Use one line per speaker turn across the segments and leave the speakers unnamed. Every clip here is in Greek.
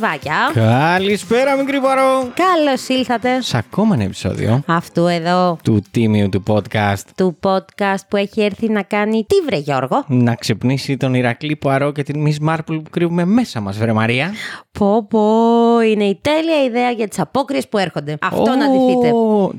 Καλησπέρα, δεδεκτιβάκια.
Καλησπέρα, μικρή παρό.
Καλώς ήλθατε
Σε ακόμα ένα επεισόδιο
αυτού εδώ
του τίμιου του podcast
του podcast που έχει έρθει να κάνει τι βρε Γιώργο;
να ξυπνήσει τον Ηρακλή Πουαρό και την Miss Marple που κρύβουμε μέσα μας, βρε Μαρία.
Πω πω, είναι η τέλεια ιδέα για τις απόκριες που έρχονται. Αυτό να
Ω,
ντυθείτε.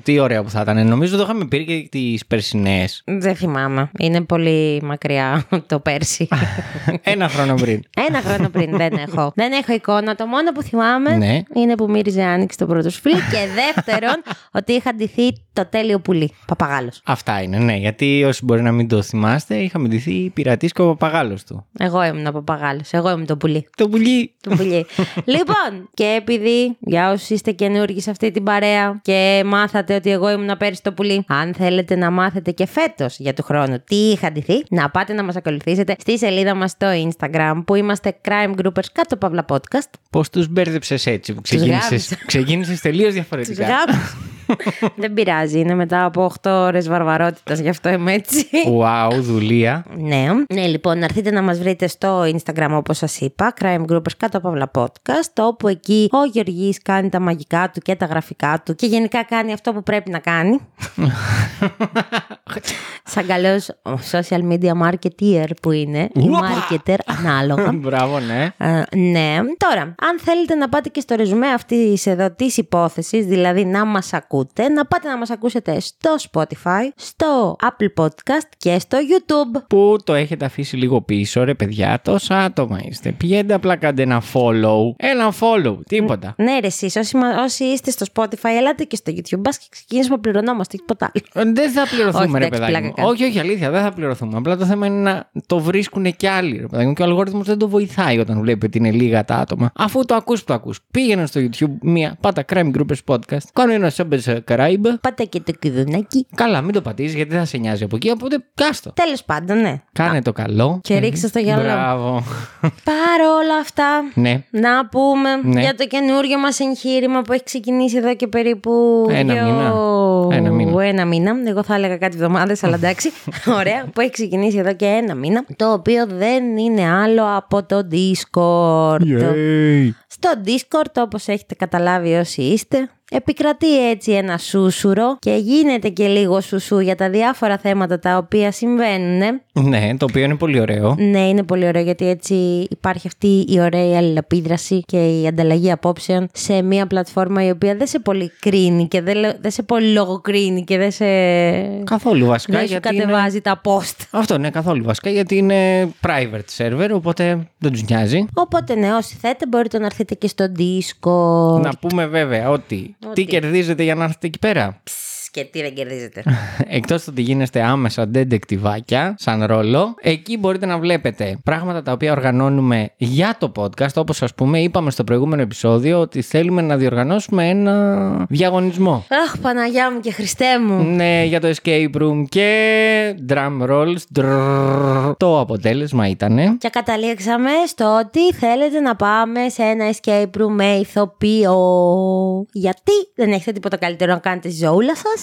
Τι ωραία που θα ήταν. Νομίζω το είχαμε πει και τις περσινές.
Δεν θυμάμαι. Είναι πολύ μακριά το πέρσι.
ένα χρόνο πριν.
Ένα χρόνο πριν δεν έχω. Δεν έχω εικόνα. Το μόνο που θυμάμαι
Ναι.
είναι που μύριζε άνοιξη το πρώτο σου φίλο. και δεύτερον, ότι είχα ντυθεί το τέλειο πουλί. Παπαγάλος.
Αυτά είναι, ναι. Γιατί όσοι μπορεί να μην το θυμάστε, είχαμε ντυθεί πειρατής και ο παπαγάλος του.
Εγώ ήμουν ο παπαγάλος. Εγώ ήμουν το πουλί.
Το πουλί.
Το πουλί. λοιπόν, και επειδή για όσοι είστε καινούργοι σε αυτή την παρέα και μάθατε ότι εγώ ήμουν πέρυσι το πουλί, αν θέλετε να μάθετε και φέτος για του χρόνου τι είχα ντυθεί, να πάτε να μας ακολουθήσετε στη σελίδα μας στο Instagram που είμαστε Crime Groupers κάτω παύλα podcast.
Πώς τους μπέρδεψες έτσι που
γάμισα.
ξεκίνησε. Ξεκίνησες τελείως
Τους
διαφορετικά.
Γάμους. Δεν πειράζει, είναι μετά από 8 ώρες βαρβαρότητας, γι' αυτό είμαι έτσι.
Wow, δουλεία.
Ναι. ναι, λοιπόν, να έρθετε να μας βρείτε στο Instagram όπως σας είπα, Crime Groupers κάτω παύλα podcast, όπου εκεί ο Γεωργής κάνει τα μαγικά του και τα γραφικά του και γενικά κάνει αυτό που πρέπει να κάνει. Σαν καλός social media marketeer που είναι, ή
Ουαπα!
marketer ανάλογα.
Μπράβο, ναι.
Ε, ναι. Τώρα, αν θέλετε να πάτε και στο ρεζουμέ αυτής εδώ της υπόθεσης, δηλαδή να μας ακούτε, να πάτε να μας ακούσετε στο Spotify, στο Apple Podcast και στο YouTube.
Πού το έχετε αφήσει λίγο πίσω, ρε παιδιά, τόσα άτομα είστε. Πηγαίνετε απλά κάντε ένα follow. Ένα follow, τίποτα.
Ναι, ρε, εσείς, όσοι, μα- όσοι είστε στο Spotify, ελάτε και στο YouTube. Μπα και ξεκινήσουμε να πληρωνόμαστε, τίποτα άλλο.
Ε, Δεν θα πληρωθούμε,
Όχι,
ρε
εντάξει,
παιδάκι
πλάκα
μου.
κάνω.
Όχι, όχι, αλήθεια, δεν θα πληρωθούμε. Απλά το θέμα είναι να το βρίσκουν και άλλοι, ρε παιδάκι μου. Και ο αλγόριθμος δεν το βοηθάει όταν βλέπει ότι είναι λίγα τα άτομα. Αφού το ακούς που το ακούς. Πήγαινε στο YouTube μία, πάτα Crime Groupers Podcast. Κάνω ένα subscribe.
Πάτε και το κουδουνάκι.
Καλά, μην το πατήσεις γιατί δεν θα σε νοιάζει από εκεί. Οπότε κάστο.
Τέλος πάντων, ναι.
Κάνε το καλό.
Και ρίξε στο γυαλό.
Μπράβο.
Παρ' όλα αυτά,
ναι.
να πούμε
Ναι.
για το καινούριο μας εγχείρημα που έχει ξεκινήσει εδώ και περίπου
Ένα
δύο...
μήνα. Ένα μήνα.
Ένα μήνα. Εγώ θα έλεγα κάτι εβδομάδες, αλλά εντάξει. Ωραία. Που έχει ξεκινήσει εδώ και ένα μήνα. Το οποίο δεν είναι άλλο από το Discord.
Yay.
Στο Discord, όπως έχετε καταλάβει όσοι είστε, επικρατεί έτσι ένα σούσουρο και γίνεται και λίγο σουσού για τα διάφορα θέματα τα οποία συμβαίνουν.
Ναι, το οποίο είναι πολύ ωραίο.
Ναι, είναι πολύ ωραίο γιατί έτσι υπάρχει αυτή η ωραία αλληλεπίδραση και η ανταλλαγή απόψεων σε μια πλατφόρμα η οποία δεν σε πολύ κρίνει και δεν, λε- δεν σε πολύ λογοκρίνει και δεν σε.
Καθόλου βασικά.
δεν σου
γιατί είναι-
κατεβάζει τα post.
Αυτό ναι, καθόλου βασικά γιατί είναι private server, οπότε δεν τους νοιάζει.
Οπότε ναι, όσοι θέτε μπορείτε να έρθετε και στο Discord.
Να πούμε βέβαια ότι,
Ότι.
τι κερδίζετε για να έρθετε εκεί πέρα;
Ψ, Και τι δεν κερδίζετε.
Εκτός ότι γίνεστε άμεσα ντεντεκτιβάκια, σαν ρόλο, εκεί μπορείτε να βλέπετε πράγματα τα οποία οργανώνουμε για το podcast. Όπως ας πούμε, είπαμε στο προηγούμενο επεισόδιο ότι θέλουμε να διοργανώσουμε ένα διαγωνισμό.
Αχ, Παναγιά μου και Χριστέ μου.
Ναι, για το escape room και drum rolls. Drrrr. Το αποτέλεσμα ήταν.
Και καταλήξαμε στο ότι θέλετε να πάμε σε ένα escape room με ηθοποιό. Γιατί δεν έχετε τίποτα καλύτερο να κάνετε στη ζωούλα σας;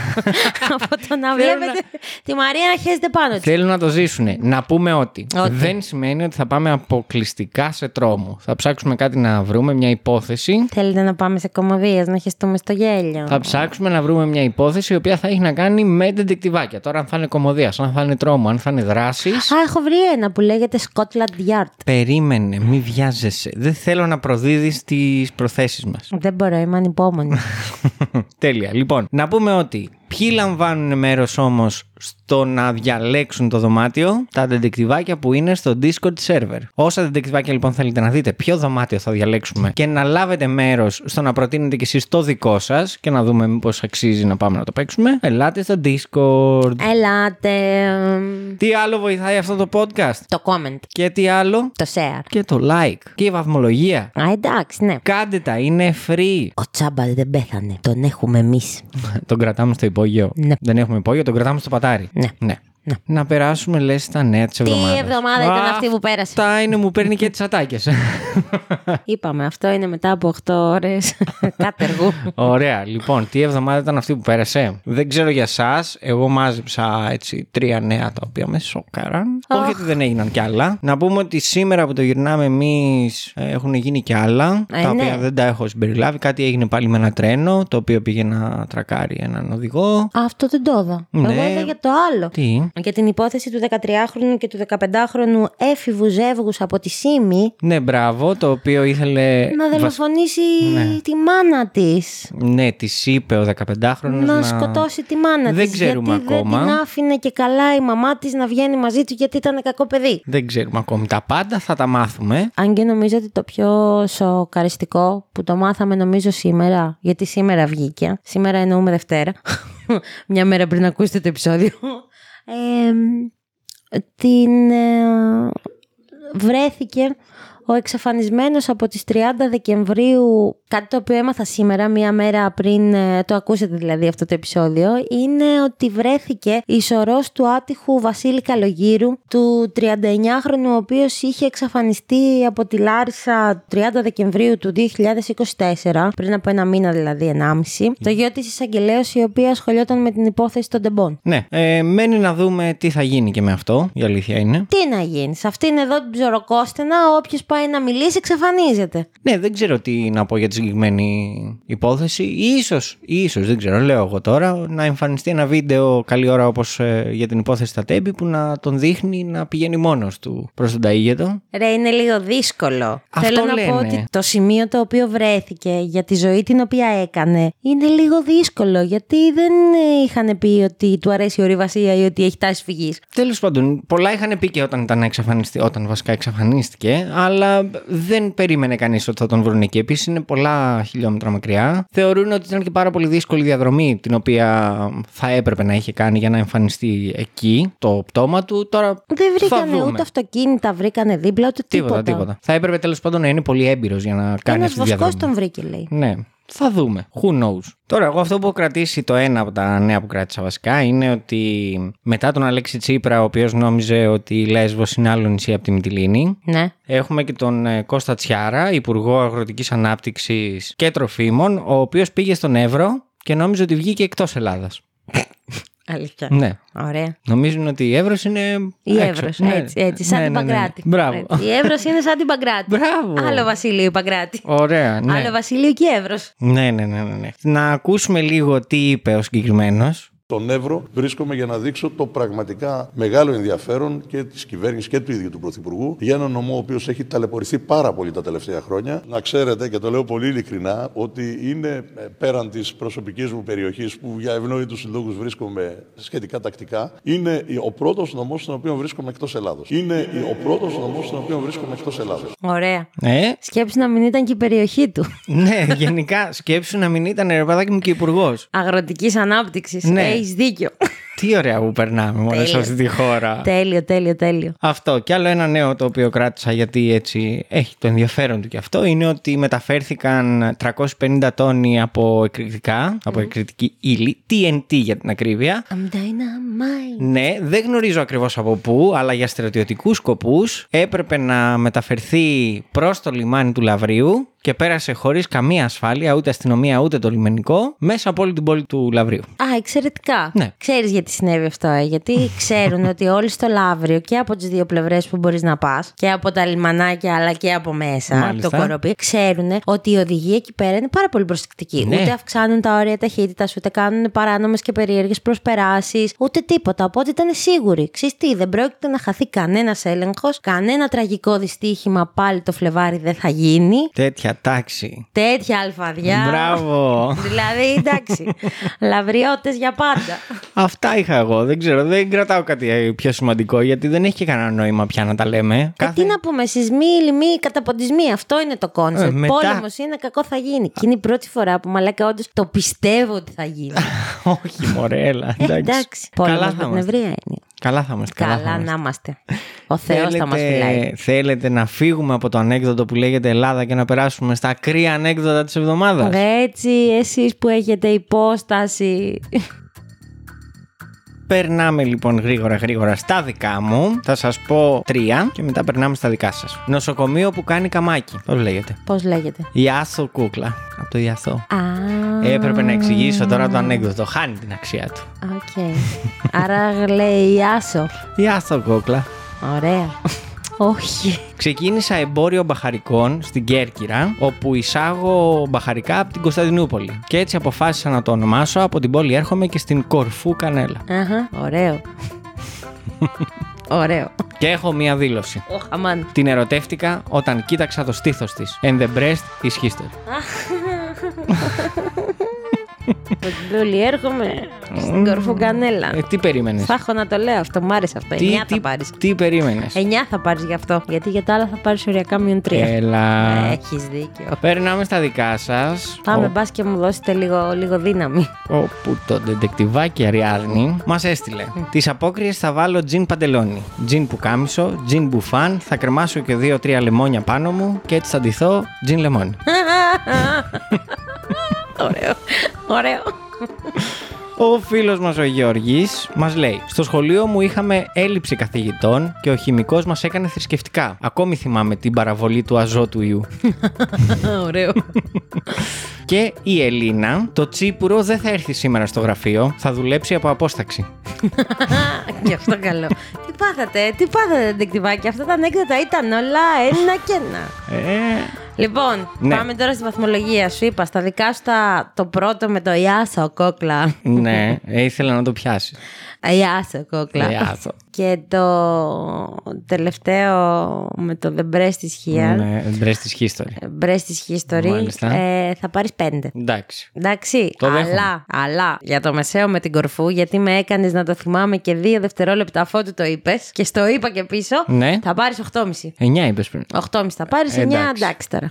Από το να βλέπετε τη Μαρία να χέζεται πάνω της.
Θέλουν να το ζήσουν. Να πούμε ότι,
Ότι.
δεν σημαίνει ότι θα πάμε αποκλειστικά σε τρόμο. Θα ψάξουμε κάτι να βρούμε, μια υπόθεση.
Θέλετε να πάμε σε κομμωδίες, να χεστούμε στο γέλιο;
Θα ψάξουμε να βρούμε μια υπόθεση η οποία θα έχει να κάνει με τεντεκτιβάκια. Τώρα, αν θα είναι κομμωδία, αν θα είναι τρόμο, αν θα είναι δράση.
Α, έχω βρει ένα που λέγεται Scotland Yard.
Περίμενε, μη βιάζεσαι. Δεν θέλω να προδίδεις τις προθέσεις μας.
Δεν μπορώ, είμαι ανυπόμονη.
Τέλεια. Λοιπόν, να πούμε ότι ποιοι λαμβάνουν μέρος όμως στο να διαλέξουν το δωμάτιο τα δεντεκτιβάκια που είναι στο Discord server. Όσα δεντεκτιβάκια λοιπόν θέλετε να δείτε ποιο δωμάτιο θα διαλέξουμε και να λάβετε μέρος στο να προτείνετε κι εσείς το δικό σας και να δούμε μήπως αξίζει να πάμε να το παίξουμε, ελάτε στο Discord.
Ελάτε.
Τι άλλο βοηθάει αυτό το podcast;
Το comment.
Και τι άλλο;
Το share.
Και το like. Και η βαθμολογία.
Α, εντάξει, ναι.
Κάντε τα, είναι free.
Ο Τσάμπα δεν πέθανε. Τον έχουμε εμείς.
τον κρατάμε στο υπόγειο.
Ναι.
Δεν έχουμε υπόγειο, τον κρατάμε στο πατάρι.
Ναι.
ναι. Να περάσουμε, λες, στα νέα της εβδομάδα.
Τι εβδομάδας ήταν αυτή που πέρασε;
Αυτά είναι, μου παίρνει και τις ατάκες.
Είπαμε, αυτό είναι μετά από 8 ώρες κάτεργου.
Ωραία. Λοιπόν, τι εβδομάδα ήταν αυτή που πέρασε; Δεν ξέρω για εσάς. Εγώ μάζεψα έτσι τρία νέα τα οποία με σοκάραν. Όχι ότι δεν έγιναν κι άλλα. Να πούμε ότι σήμερα που το γυρνάμε εμείς έχουν γίνει κι άλλα.
Ε,
τα
ναι.
οποία δεν τα έχω συμπεριλάβει. Κάτι έγινε πάλι με ένα τρένο το οποίο πήγε να τρακάρει έναν οδηγό.
Αυτό δεν το είδα.
Ναι.
Εγώ είδα για το άλλο.
Τι;
Για την υπόθεση του 13χρονου και του 15χρονου έφηβου ζεύγους από τη Σίμη
Ναι, μπράβο, το οποίο ήθελε.
να
βασ-
δολοφονήσει
Ναι.
τη μάνα της.
Ναι, της είπε ο 15χρονο.
Να, σκοτώσει τη μάνα
Δεν
της,
ξέρουμε
γιατί
ακόμα.
Δεν την άφηνε και καλά η μαμά της να βγαίνει μαζί του γιατί ήταν κακό παιδί.
Δεν ξέρουμε ακόμη. Τα πάντα θα τα μάθουμε.
Αν και νομίζω ότι το πιο σοκαριστικό που το μάθαμε νομίζω σήμερα, γιατί σήμερα βγήκε, σήμερα εννοούμε Δευτέρα, μια μέρα πριν ακούσετε το επεισόδιο, ε, την ε, βρέθηκε ο εξαφανισμένος από τις 30 Δεκεμβρίου, κάτι το οποίο έμαθα σήμερα, μία μέρα πριν ε, το ακούσετε δηλαδή αυτό το επεισόδιο, είναι ότι βρέθηκε η σωρός του άτυχου Βασίλη Καλογύρου, του 39χρονου, ο οποίος είχε εξαφανιστεί από τη Λάρισα 30 Δεκεμβρίου του 2024, πριν από ένα μήνα δηλαδή, 1,5. Το γιο της εισαγγελέως η οποία ασχολιόταν με την υπόθεση των τεμπών.
Ναι, ε, μένει να δούμε τι θα γίνει και με αυτό. Η αλήθεια είναι.
Τι να γίνει, σε αυτήν εδώ την ψωροκόστενα, όποιος πάει να μιλήσει, εξαφανίζεται.
Ναι, δεν ξέρω τι να πω για τη συγκεκριμένη υπόθεση. Ίσως, ίσως, δεν ξέρω, λέω εγώ τώρα, να εμφανιστεί ένα βίντεο καλή ώρα όπως ε, για την υπόθεση στα τέμπη που να τον δείχνει να πηγαίνει μόνος του προς τον ταΐγετο.
Ρε, είναι λίγο δύσκολο.
Αυτό
Θέλω να πω
λένε.
ότι το σημείο το οποίο βρέθηκε για τη ζωή την οποία έκανε είναι λίγο δύσκολο. Γιατί δεν ε, είχαν πει ότι του αρέσει η ορειβασία ή ότι έχει τάση φυγής.
Τέλος πάντων, πολλά είχαν πει και όταν ήταν εξαφανιστεί, όταν βασικά εξαφανίστηκε, αλλά δεν περίμενε κανείς ότι θα τον βρουν εκεί. Επίσης είναι πολλά χιλιόμετρα μακριά. Θεωρούν ότι ήταν και πάρα πολύ δύσκολη διαδρομή την οποία θα έπρεπε να είχε κάνει για να εμφανιστεί εκεί το πτώμα του. Τώρα
Δεν
θα
βρήκανε
δούμε.
ούτε αυτοκίνητα, βρήκανε δίπλα, ούτε τίποτα.
Τίποτα, τίποτα. Θα έπρεπε τέλος πάντων να είναι πολύ έμπειρος για να κάνει
Ένας
αυτή τη
βοσκός
διαδρομή.
τον βρήκε, λέει.
Ναι, θα δούμε. Who knows. Τώρα, εγώ αυτό που έχω κρατήσει, το ένα από τα νέα που κράτησα βασικά, είναι ότι μετά τον Αλέξη Τσίπρα, ο οποίος νόμιζε ότι η Λέσβος είναι άλλο νησί από τη Μυτιλίνη,
Ναι.
έχουμε και τον ε, Κώστα Τσιάρα, Υπουργό Αγροτικής Ανάπτυξης και Τροφίμων, ο οποίος πήγε στον Εύρο και νόμιζε ότι βγήκε εκτός Ελλάδας.
Αλήθεια.
Ναι.
Ωραία.
Νομίζουν ότι η Εύρος είναι.
Η
έξω.
Εύρος,
Ναι.
έτσι, έτσι, σαν
Ναι,
την
ναι, ναι.
Παγκράτη.
Μπράβο.
Έτσι, Η Εύρος είναι σαν την Παγκράτη.
Μπράβο.
Άλλο Βασίλειο η Παγκράτη.
Ωραία, ναι.
Άλλο Βασίλειο και Εύρος.
Ναι, ναι, ναι, ναι, ναι. Να ακούσουμε λίγο τι είπε ο συγκεκριμένος.
Τον Εύρο βρίσκομαι για να δείξω το πραγματικά μεγάλο ενδιαφέρον και της κυβέρνησης και του ίδιου του Πρωθυπουργού για έναν νομό ο οποίος έχει ταλαιπωρηθεί πάρα πολύ τα τελευταία χρόνια. Να ξέρετε, και το λέω πολύ ειλικρινά, ότι είναι ε, πέραν της προσωπικής μου περιοχής που για ευνόητους λόγου βρίσκομαι σχετικά τακτικά, είναι ο πρώτος νομός στον οποίο βρίσκομαι εκτός Ελλάδος. Είναι ο πρώτος νομός στον οποίο βρίσκομαι εκτός Ελλάδος.
Ωραία.
Ε,
Σκέψου να μην ήταν και η περιοχή του.
ναι, γενικά σκέψου να μην ήταν ρε παιδάκι μου και υπουργός.
Αγροτικής ανάπτυξης.
Ναι.
Έχεις δίκιο.
Τι ωραία που περνάμε μόνο σε
Τέλειο.
αυτή τη χώρα.
τέλειο, τέλειο, τέλειο.
Αυτό. Και άλλο ένα νέο το οποίο κράτησα γιατί έτσι έχει το ενδιαφέρον του και αυτό είναι ότι μεταφέρθηκαν 350 τόνοι από εκρηκτικά, από εκρηκτική ύλη, TNT για την ακρίβεια.
I'm dynamite.
Ναι, δεν γνωρίζω ακριβώς από πού, αλλά για στρατιωτικούς σκοπούς έπρεπε να μεταφερθεί προς το λιμάνι του Λαβρίου και πέρασε χωρίς καμία ασφάλεια, ούτε αστυνομία ούτε το λιμενικό, μέσα από όλη την πόλη του Λαβρίου.
Α, εξαιρετικά.
Ναι.
Ξέρεις γιατί συνέβη αυτό, ε; γιατί ξέρουν ότι όλοι στο Λαύριο και από τις δύο πλευρές που μπορείς να πας, και από τα λιμανάκια αλλά και από μέσα, από
Μάλιστα.
το κοροπή, ξέρουν ότι οι οδηγοί εκεί πέρα είναι πάρα πολύ προσεκτικοί.
Ναι.
Ούτε αυξάνουν τα όρια ταχύτητας, ούτε κάνουν παράνομες και περίεργες προσπεράσεις, ούτε τίποτα. Οπότε ήταν σίγουροι. Ξέρεις τι, δεν πρόκειται να χαθεί κανένας έλεγχος, κανένα τραγικό δυστύχημα πάλι το Φλεβάρι δεν θα γίνει.
Τέτοια αλφαδιά, τάξη.
Τέτοια αλφαδιά.
Μπράβο.
Δηλαδή, εντάξει. Λαβριώτες για πάντα.
Αυτά είχα εγώ. Δεν ξέρω, δεν κρατάω κάτι πιο σημαντικό γιατί δεν έχει και κανένα νόημα πια να τα λέμε.
Ε, τι να πούμε, σεισμοί, λοιμοί, καταποντισμοί. Αυτό είναι το κόνσεπτ.
Ε, μετά-
Πόλεμος είναι, κακό θα γίνει. Και είναι η πρώτη φορά που μαλάκα όντως το πιστεύω ότι θα γίνει.
Όχι, μωρέ, έλα.
Ε,
Εντάξει.
εντάξει. Πόλεμος
Καλά
με
θα
την
είμαστε.
ευρεία έννοια.
Καλά θα είμαστε. Καλά, θα
Καλά
είμαστε.
να είμαστε. Ο Θεός θα μας φυλάει.
θέλετε να φύγουμε από το ανέκδοτο που λέγεται Ελλάδα και να περάσουμε στα ακραία ανέκδοτα της εβδομάδας;
Έτσι, εσείς που έχετε υπόσταση.
Περνάμε λοιπόν γρήγορα γρήγορα στα δικά μου. Θα σας πω τρία και μετά περνάμε στα δικά σας. Νοσοκομείο που κάνει καμάκι. Πώς λέγεται.
Πώς λέγεται;
Ιάσο κούκλα. Από το Ιάσο.
Α,
Έπρεπε να εξηγήσω τώρα το ανέκδοτο. Χάνει την αξία του.
Οκ. Άρα λέει Άσο.
Ιάσο κούκλα.
Ωραία. Όχι.
Ξεκίνησα εμπόριο μπαχαρικών στην Κέρκυρα, όπου εισάγω μπαχαρικά από την Κωνσταντινούπολη. Και έτσι αποφάσισα να το ονομάσω. Από την πόλη έρχομαι και στην Κορφού Κανέλα.
Αχα, ωραίο. ωραίο.
Και έχω μία δήλωση.
Οχ, αμάν.
Την ερωτεύτηκα όταν κοίταξα το στήθος της. And the breast is history.
Από την πόλη έρχομαι στην κορφού κανέλα.
Ε, τι περίμενες;
Θα έχω να το λέω αυτό, μ' άρεσε αυτό. 9
τι,
θα
τι,
πάρεις.
τι περίμενες;
9 θα πάρεις γι' αυτό. Γιατί για τα άλλα θα πάρεις οριακά μείον 3.
Έλα.
Έχεις δίκιο.
Περνάμε στα δικά σας.
Πάμε,
Ο-
μπας και μου δώσετε λίγο, λίγο δύναμη.
όπου το ντετεκτιβάκι Αριάδνη μας έστειλε. Τις απόκριες θα βάλω τζιν παντελόνι. Τζιν που κάμισο, τζιν μπουφάν, θα κρεμάσω και δύο-τρία λεμόνια πάνω μου και έτσι θα ντυθώ τζιν λεμόνι.
ωραίο. Ωραίο.
Ο φίλος μας ο Γεωργής μας λέει Στο σχολείο μου είχαμε έλλειψη καθηγητών και ο χημικός μας έκανε θρησκευτικά. Ακόμη θυμάμαι την παραβολή του αζότου ιού.
ωραίο.
και η Ελίνα, το τσίπουρο δεν θα έρθει σήμερα στο γραφείο, θα δουλέψει από απόσταξη.
Γι' αυτό καλό. τι πάθατε, τι πάθατε, δεκτυβάκι. Αυτά τα ανέκδοτα ήταν όλα ένα και ένα.
Ε,
Λοιπόν,
Ναι.
πάμε τώρα στη βαθμολογία. Σου είπα στα δικά σου τα, το πρώτο με το Ιάσο κόκλα.
ναι, ε, ήθελα να το πιάσει.
Ιάσο κόκλα.
Ιάσο.
Και το τελευταίο με το The Breast is Here.
Ναι, Breast is history.
Breast is History.
Μάλιστα.
Ε, θα πάρεις πέντε.
Εντάξει.
Εντάξει,
Το δέχομαι.
αλλά, αλλά για το μεσαίο με την κορφού, γιατί με έκανες να το θυμάμαι και δύο δευτερόλεπτα αφότου το είπες και στο είπα και πίσω,
Ναι.
θα πάρεις 8,5.
9 είπες πριν.
8,5 θα πάρεις, 9
Εντάξει.
εντάξει τώρα.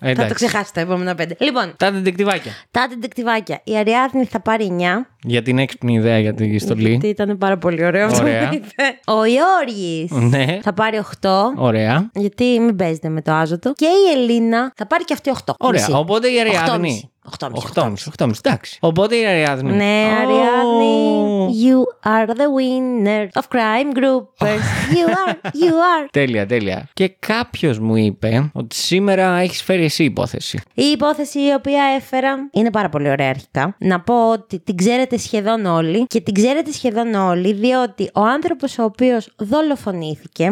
Θα
Εντάξει.
το ξεχάσει τα επόμενα πέντε. Λοιπόν,
Τα ντετεκτιβάκια.
τα τεντεκτιβάκια. Η Αριάδνη θα πάρει 9.
Για την έξυπνη ιδέα για τη στολή.
Γιατί ήταν πάρα πολύ ωραίο αυτό
Ωραία.
που είπε. Ο Ιώργη
Ναι.
θα πάρει 8.
Ωραία.
Γιατί μην παίζετε με το άζωτο. Και η Ελίνα θα πάρει και αυτή 8.
Ωραία.
Μισή.
Οπότε η Αριάδνη.
8,5.
8,5. 8,5. Εντάξει. Οπότε η Αριάδνη.
Ναι,
Ω.
Αριάδνη. You are the winner of crime groupers. You are, you are.
Τέλεια, τέλεια. Και κάποιος μου είπε ότι σήμερα έχεις φέρει εσύ υπόθεση.
Η υπόθεση η οποία έφερα είναι πάρα πολύ ωραία αρχικά. Να πω ότι την ξέρετε σχεδόν όλοι και την ξέρετε σχεδόν όλοι διότι ο άνθρωπος ο οποίος δολοφονήθηκε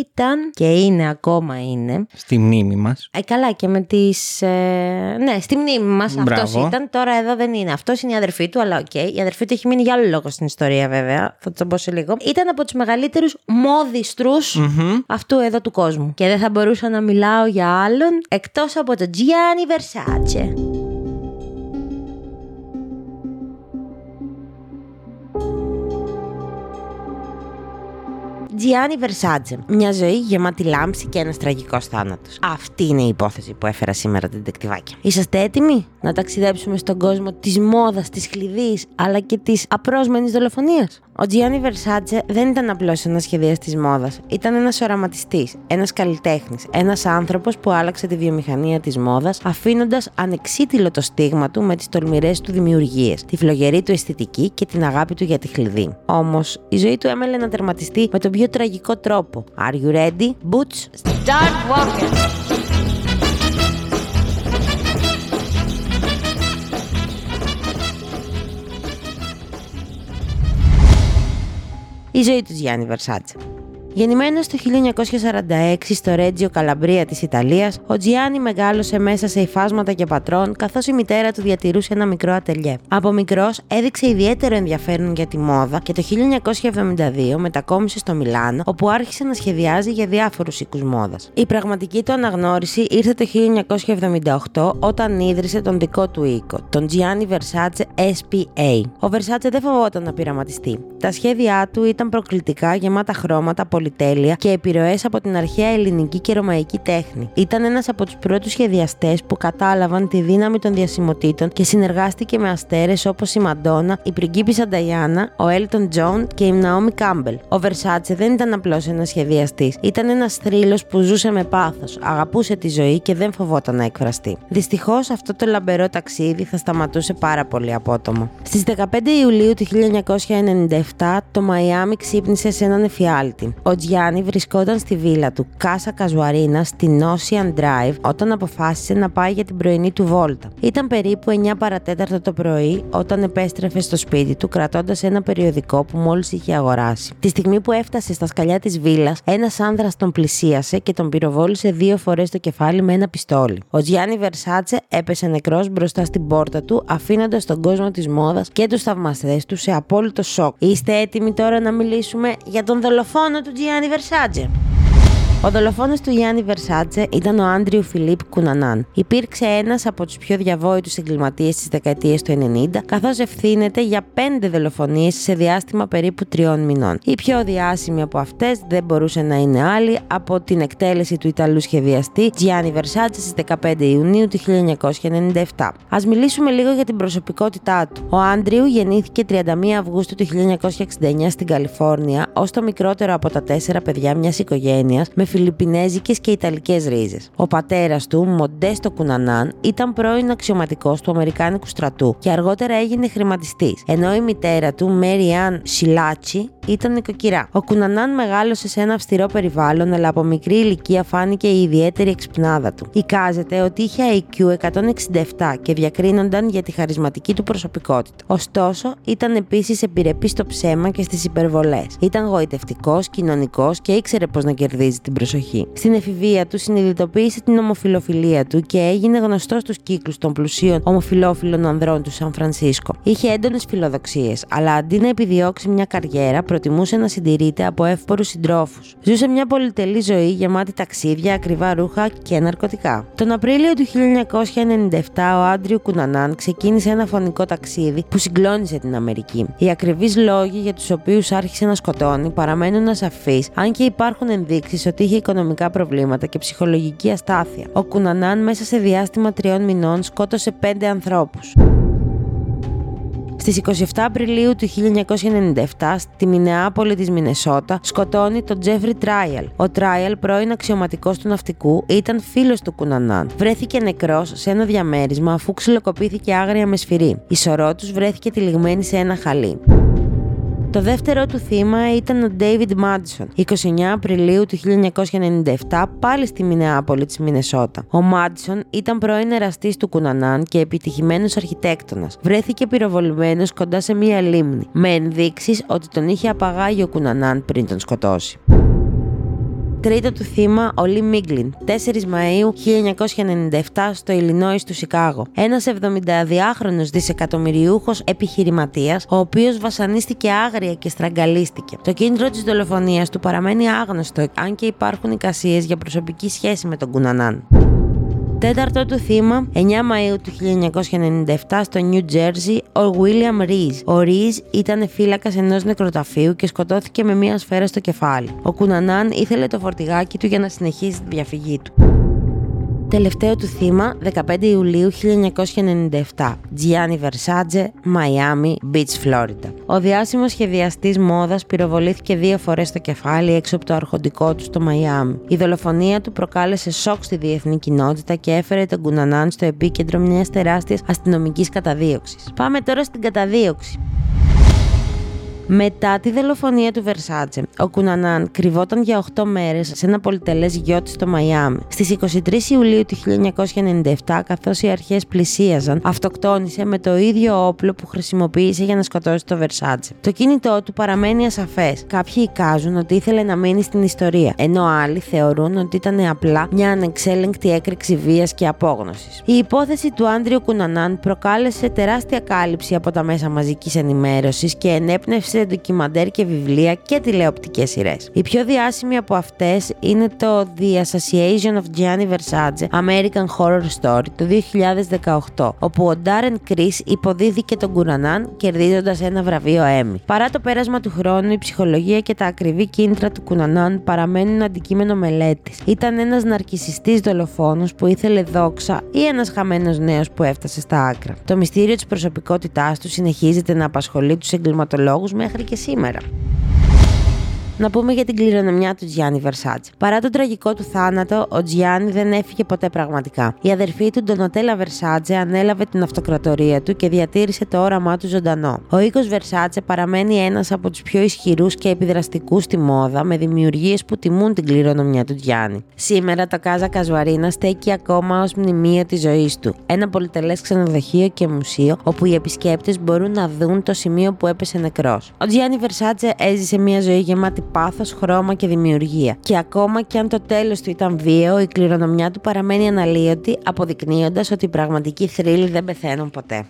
ήταν και είναι ακόμα είναι
Στη μνήμη μας.
Ε, καλά και με τις... Ε, ναι, στη μνήμη μας
Μπράβο.
αυτός ήταν, τώρα εδώ δεν είναι. Αυτός είναι η αδερφή του, αλλά οκ. Η αδερφή του έχει μείνει για άλλο λόγο στην ιστορία βέβαια, θα το πω σε λίγο. Ήταν από τους μεγαλύτερους μόδιστρους αυτού εδώ του κόσμου. Και δεν θα μπορούσα να μιλάω για άλλον εκτός από τον Gianni Versace. Gianni Versace. Μια ζωή γεμάτη λάμψη και ένας τραγικός θάνατος. Αυτή είναι η υπόθεση που έφερα σήμερα την τεκτιβάκια. Είσαστε έτοιμοι να ταξιδέψουμε στον κόσμο της μόδας, της κλειδί αλλά και της απρόσμενης δολοφονίας; Ο Gianni Versace δεν ήταν απλώς ένας σχεδιαστή μόδας. Ήταν ένας οραματιστής, ένας καλλιτέχνης, ένας άνθρωπος που άλλαξε τη βιομηχανία της μόδας, αφήνοντας ανεξίτηλο το στίγμα του με τις τολμηρές του δημιουργίες, τη φλογερή του αισθητική και την αγάπη του για τη χλειδί. Όμως, η ζωή του έμελε να τερματιστεί με τον πιο τραγικό τρόπο. Are you ready? Boots, start walking! Η ζωή του Γιάννη Βερσάτσε. Γεννημένος το 1946 στο Ρέτζιο Καλαμπρία της Ιταλίας, ο Τζιάννη μεγάλωσε μέσα σε υφάσματα και πατρών, καθώς η μητέρα του διατηρούσε ένα μικρό ατελιέ. Από μικρός έδειξε ιδιαίτερο ενδιαφέρον για τη μόδα και το 1972 μετακόμισε στο Μιλάνο, όπου άρχισε να σχεδιάζει για διάφορους οίκους μόδας. Η πραγματική του αναγνώριση ήρθε το 1978 όταν ίδρυσε τον δικό του οίκο, τον Gianni Versace SPA. Ο Versace δεν φοβόταν να πειραματιστεί. Τα σχέδιά του ήταν προκλητικά, γεμάτα χρώματα, πολυτέλεια και επιρροές από την αρχαία ελληνική και ρωμαϊκή τέχνη. Ήταν ένας από τους πρώτους σχεδιαστές που κατάλαβαν τη δύναμη των διασημοτήτων και συνεργάστηκε με αστέρες όπως η Μαντόνα, η πριγκίπισσα Νταϊάνα, ο Έλτον Τζον και η Ναόμι Κάμπελ. Ο Versace δεν ήταν απλώς ένας σχεδιαστής, ήταν ένας θρύλος που ζούσε με πάθος, αγαπούσε τη ζωή και δεν φοβόταν να εκφραστεί. Δυστυχώς αυτό το λαμπερό ταξίδι θα σταματούσε πάρα πολύ απότομο. Στις 15 Ιουλίου του 1997 το Μαϊάμι ξύπνησε σε έναν εφιάλτη. Ο Τζιάννη βρισκόταν στη βίλα του Κάσα Καζουαρίνα στην Ocean Drive όταν αποφάσισε να πάει για την πρωινή του βόλτα. Ήταν περίπου 9 παρατέταρτο το πρωί όταν επέστρεφε στο σπίτι του κρατώντας ένα περιοδικό που μόλις είχε αγοράσει. Τη στιγμή που έφτασε στα σκαλιά της βίλας, ένας άνδρας τον πλησίασε και τον πυροβόλησε δύο φορές το κεφάλι με ένα πιστόλι. Ο Τζιάννη Βερσάτσε έπεσε νεκρός μπροστά στην πόρτα του, αφήνοντας τον κόσμο της μόδας και τους θαυμαστές του σε απόλυτο σοκ. Είστε έτοιμοι τώρα να μιλήσουμε για τον δολοφόνο του oggi è anniversario. Ο δολοφόνος του Γιάννη Βερσάτσε ήταν ο Άντριου Φιλίπ Κουνανάν. Υπήρξε ένας από τους πιο διαβόητους εγκληματίες της δεκαετίας του 90, καθώς ευθύνεται για πέντε δολοφονίες σε διάστημα περίπου τριών μηνών. Η πιο διάσημη από αυτές δεν μπορούσε να είναι άλλη από την εκτέλεση του Ιταλού σχεδιαστή Γιάννη Βερσάτσε στις 15 Ιουνίου του 1997. Α μιλήσουμε λίγο για την προσωπικότητά του. Ο Άντριου γεννήθηκε 31 Αυγούστου του 1969 στην Καλιφόρνια ως το μικρότερο από τα τέσσερα παιδιά μιας οικογένειας με φιλιππινέζικες και ιταλικές ρίζες. Ο πατέρας του, Μοντέστο Κουνανάν, ήταν πρώην αξιωματικός του Αμερικάνικου στρατού και αργότερα έγινε χρηματιστής, ενώ η μητέρα του, Μέρι Αν Σιλάτσι, ήταν νοικοκυρά. Ο Κουνανάν μεγάλωσε σε ένα αυστηρό περιβάλλον, αλλά από μικρή ηλικία φάνηκε η ιδιαίτερη εξυπνάδα του. Εικάζεται ότι είχε IQ 167 και διακρίνονταν για τη χαρισματική του προσωπικότητα. Ωστόσο, ήταν επίσης επιρρεπής στο ψέμα και στις υπερβολές. Ήταν γοητευτικός, κοινωνικός και ήξερε πώς να κερδίζει την προσοχή. Στην εφηβεία του συνειδητοποίησε την ομοφιλοφιλία του και έγινε γνωστός στους κύκλους των πλουσίων ομοφιλόφιλων ανδρών του Σαν Φρανσίσκο. Είχε έντονες φιλοδοξίες, αλλά αντί να επιδιώξει μια καριέρα, προτιμούσε να συντηρείται από εύπορους συντρόφους. Ζούσε μια πολυτελή ζωή γεμάτη ταξίδια, ακριβά ρούχα και ναρκωτικά. Τον Απρίλιο του 1997 ο Άντριου Κουνανάν ξεκίνησε ένα φωνικό ταξίδι που συγκλώνησε την Αμερική. Οι ακριβείς λόγοι για τους οποίους άρχισε να σκοτώνει παραμένουν ασαφεί, αν και υπάρχουν ενδείξεις ότι είχε οικονομικά προβλήματα και ψυχολογική αστάθεια. Ο Κουνανάν μέσα σε διάστημα τριών μηνών σκότωσε πέντε ανθρώπους. Στις 27 Απριλίου του 1997, στη Μινεάπολη της Μινεσότα, σκοτώνει τον Τζέφρι Τράιαλ. Ο Τράιαλ, πρώην αξιωματικός του ναυτικού, ήταν φίλος του Κουνανάν. Βρέθηκε νεκρός σε ένα διαμέρισμα αφού ξυλοκοπήθηκε άγρια με σφυρί. Η σωρό τους βρέθηκε τυλιγμένη σε ένα χαλί. Το δεύτερο του θύμα ήταν ο David Madison, 29 Απριλίου του 1997, πάλι στη Μινεάπολη της Μινεσότα. Ο Madison ήταν πρώην εραστής του Κουνανάν και επιτυχημένος αρχιτέκτονας. Βρέθηκε πυροβολημένος κοντά σε μία λίμνη, με ενδείξεις ότι τον είχε απαγάγει ο Κουνανάν πριν τον σκοτώσει. Τρίτο του θύμα, ο Λί Μίγκλιν, 4 Μαΐου 1997 στο Ιλινόης του Σικάγο. Ένας 72χρονος δισεκατομμυριούχος επιχειρηματίας, ο οποίος βασανίστηκε άγρια και στραγγαλίστηκε. Το κίνητρο της δολοφονίας του παραμένει άγνωστο, αν και υπάρχουν εικασίες για προσωπική σχέση με τον Κουνανάν. Τέταρτο του θύμα, 9 Μαΐου του 1997 στο New Jersey, ο William Rees. Ο Rees ήταν φύλακας ενός νεκροταφείου και σκοτώθηκε με μία σφαίρα στο κεφάλι. Ο Κουνανάν ήθελε το φορτηγάκι του για να συνεχίσει τη διαφυγή του. Τελευταίο του θύμα 15 Ιουλίου 1997. Gianni Versace, Miami Beach, Florida. Ο διάσημος σχεδιαστής μόδας πυροβολήθηκε δύο φορές στο κεφάλι έξω από το αρχοντικό του στο Μαϊάμι. Η δολοφονία του προκάλεσε σοκ στη διεθνή κοινότητα και έφερε τον Κουνανάν στο επίκεντρο μιας τεράστιας αστυνομικής καταδίωξης. Πάμε τώρα στην καταδίωξη. Μετά τη δολοφονία του Βερσάτζε, ο Κουνανάν κρυβόταν για 8 μέρες σε ένα πολυτελές γιότι στο Μαϊάμι. Στις 23 Ιουλίου του 1997, καθώς οι αρχές πλησίαζαν, αυτοκτόνησε με το ίδιο όπλο που χρησιμοποίησε για να σκοτώσει το Βερσάτζε. Το κίνητό του παραμένει ασαφές. Κάποιοι εικάζουν ότι ήθελε να μείνει στην ιστορία, ενώ άλλοι θεωρούν ότι ήταν απλά μια ανεξέλεγκτη έκρηξη βίας και απόγνωσης. Η υπόθεση του Άντριο Κουνανάν προκάλεσε τεράστια κάλυψη από τα μέσα μαζικής ενημέρωσης και ενέπνευσε ντοκιμαντέρ και βιβλία και τηλεοπτικές σειρές. Η πιο διάσημη από αυτές είναι το The Association of Gianni Versace American Horror Story το 2018, όπου ο Darren Chris υποδίδηκε τον Κουνανάν κερδίζοντας ένα βραβείο Emmy. Παρά το πέρασμα του χρόνου, η ψυχολογία και τα ακριβή κίνητρα του Κουνανάν παραμένουν αντικείμενο μελέτης. Ήταν ένας ναρκισιστής δολοφόνος που ήθελε δόξα ή ένας χαμένος νέος που έφτασε στα άκρα. Το μυστήριο της προσωπικότητάς του συνεχίζεται να απασχολεί τους εγκληματολόγους μέχρι και σήμερα. Να πούμε για την κληρονομιά του Τζιάννη Βερσάτζ. Παρά τον τραγικό του θάνατο, ο Τζιάννη δεν έφυγε ποτέ πραγματικά. Η αδερφή του, Ντονατέλα Βερσάτζε, ανέλαβε την αυτοκρατορία του και διατήρησε το όραμά του ζωντανό. Ο οίκος Βερσάτζε παραμένει ένας από τους πιο ισχυρούς και επιδραστικούς στη μόδα, με δημιουργίες που τιμούν την κληρονομιά του Τζιάννη. Σήμερα το Κάζα Καζουαρίνα στέκει ακόμα ως μνημείο της ζωής του. Ένα πολυτελές ξενοδοχείο και μουσείο, όπου οι επισκέπτες μπορούν να δουν το σημείο που έπεσε νεκρός. Ο Τζιάννη Βερσάτζε έζησε μια ζωή γεμάτη πάθος, χρώμα και δημιουργία. Και ακόμα και αν το τέλος του ήταν βίαιο, η κληρονομιά του παραμένει αναλύωτη, αποδεικνύοντας ότι οι πραγματικοί θρύλοι δεν πεθαίνουν ποτέ.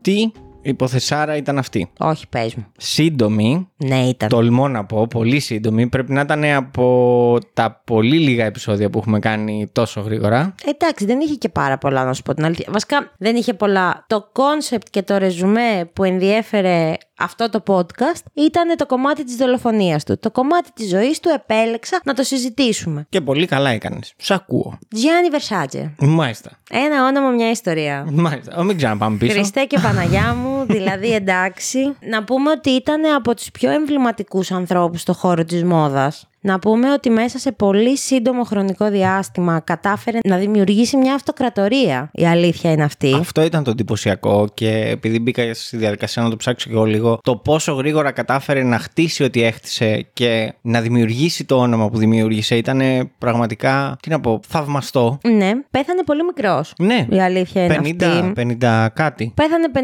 Τι υποθεσάρα ήταν αυτή;
Όχι, πες μου.
Σύντομη,
Ναι, ήταν.
τολμώ να πω, πολύ σύντομη. Πρέπει να ήταν από τα πολύ λίγα επεισόδια που έχουμε κάνει τόσο γρήγορα.
Εντάξει, δεν είχε και πάρα πολλά να σου πω την αλήθεια. Βασικά δεν είχε πολλά. Το κόνσεπτ και το ρεζουμέ που ενδιέφερε αυτό το podcast ήταν το κομμάτι της δολοφονίας του. Το κομμάτι της ζωής του επέλεξα να το συζητήσουμε.
Και πολύ καλά έκανες. Σ' ακούω.
Gianni Versace.
Μάλιστα.
Ένα όνομα, μια ιστορία.
Μάλιστα. Ω, μην ξαναπάμε πίσω.
Χριστέ και Παναγιά μου, δηλαδή εντάξει. Να πούμε ότι ήταν από τους πιο εμβληματικούς ανθρώπους στο χώρο της μόδας. Να πούμε ότι μέσα σε πολύ σύντομο χρονικό διάστημα κατάφερε να δημιουργήσει μια αυτοκρατορία. Η αλήθεια είναι αυτή.
Αυτό ήταν το εντυπωσιακό και επειδή μπήκα στη διαδικασία να το ψάξω και εγώ λίγο, το πόσο γρήγορα κατάφερε να χτίσει ό,τι έχτισε και να δημιουργήσει το όνομα που δημιούργησε ήταν πραγματικά, τι να πω, θαυμαστό.
Ναι, πέθανε πολύ μικρός.
Ναι,
Η αλήθεια είναι
50,
αυτή.
50 κάτι.
Πέθανε 51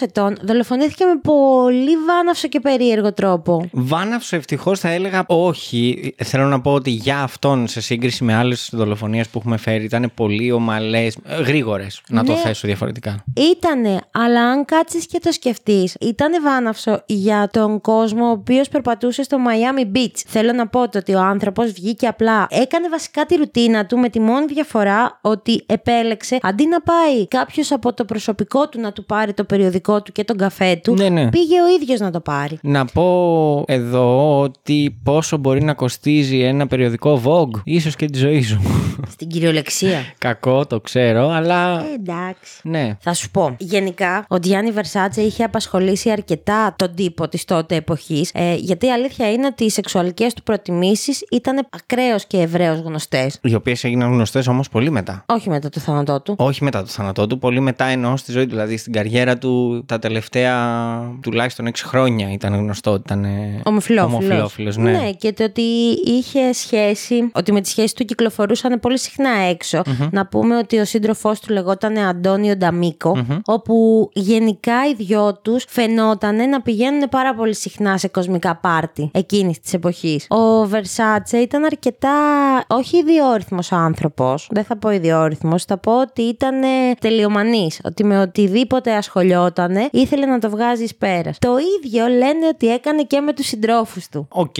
ετών, δολοφονήθηκε με πολύ βάναυσο και περίεργο τρόπο.
Βάναυσο ευτυχώς θα έλεγα όχι. Θέλω να πω ότι για αυτόν σε σύγκριση με άλλες δολοφονίες που έχουμε φέρει ήταν πολύ ομαλές, γρήγορες. Να το
Ναι.
θέσω διαφορετικά.
Ήτανε, αλλά αν κάτσεις και το σκεφτείς, ήτανε βάναυσο για τον κόσμο ο οποίος περπατούσε στο Miami Beach. Θέλω να πω το ότι ο άνθρωπος βγήκε απλά, έκανε βασικά τη ρουτίνα του με τη μόνη διαφορά ότι επέλεξε αντί να πάει κάποιος από το προσωπικό του να του πάρει το περιοδικό του και τον καφέ του,
Ναι, ναι.
πήγε ο ίδιος να το πάρει.
Να πω εδώ ότι πόσο μπορεί να κοστίζει ένα περιοδικό Vogue, ίσως και τη ζωή σου.
Στην κυριολεξία.
Κακό, το ξέρω, αλλά.
Ε, εντάξει.
Ναι.
Θα σου πω. Γενικά, ο Gianni Versace είχε απασχολήσει αρκετά τον τύπο της τότε εποχής. Ε, γιατί η αλήθεια είναι ότι οι σεξουαλικές του προτιμήσεις ήταν ακραίως και ευρέω γνωστές.
Οι οποίες έγιναν γνωστές όμως πολύ μετά.
Όχι μετά το θάνατό του.
Όχι μετά το θάνατό του, πολύ μετά εννοώ στη ζωή του. Δηλαδή στην καριέρα του τα τελευταία τουλάχιστον 6 χρόνια ήταν γνωστό ότι ήταν. ε,
Ομοφυλόφιλος.
ομοφυλόφιλος, ναι.
και το ότι είχε σχέση, ότι με τη σχέση του κυκλοφορούσαν πολύ συχνά έξω. Να πούμε ότι ο σύντροφός του λεγόταν Αντώνιο Νταμίκο, όπου γενικά οι δυο τους φαινόταν να πηγαίνουν πάρα πολύ συχνά σε κοσμικά πάρτι εκείνης της εποχής. Ο Versace ήταν αρκετά, όχι ιδιόρρυθμος άνθρωπος, δεν θα πω ιδιόρρυθμος, θα πω ότι ήταν τελειομανής. Ότι με οτιδήποτε ασχολιόταν ήθελε να το βγάζει εις πέρας. Το ίδιο λένε ότι έκανε και με τους συντρόφους του.
Οκ.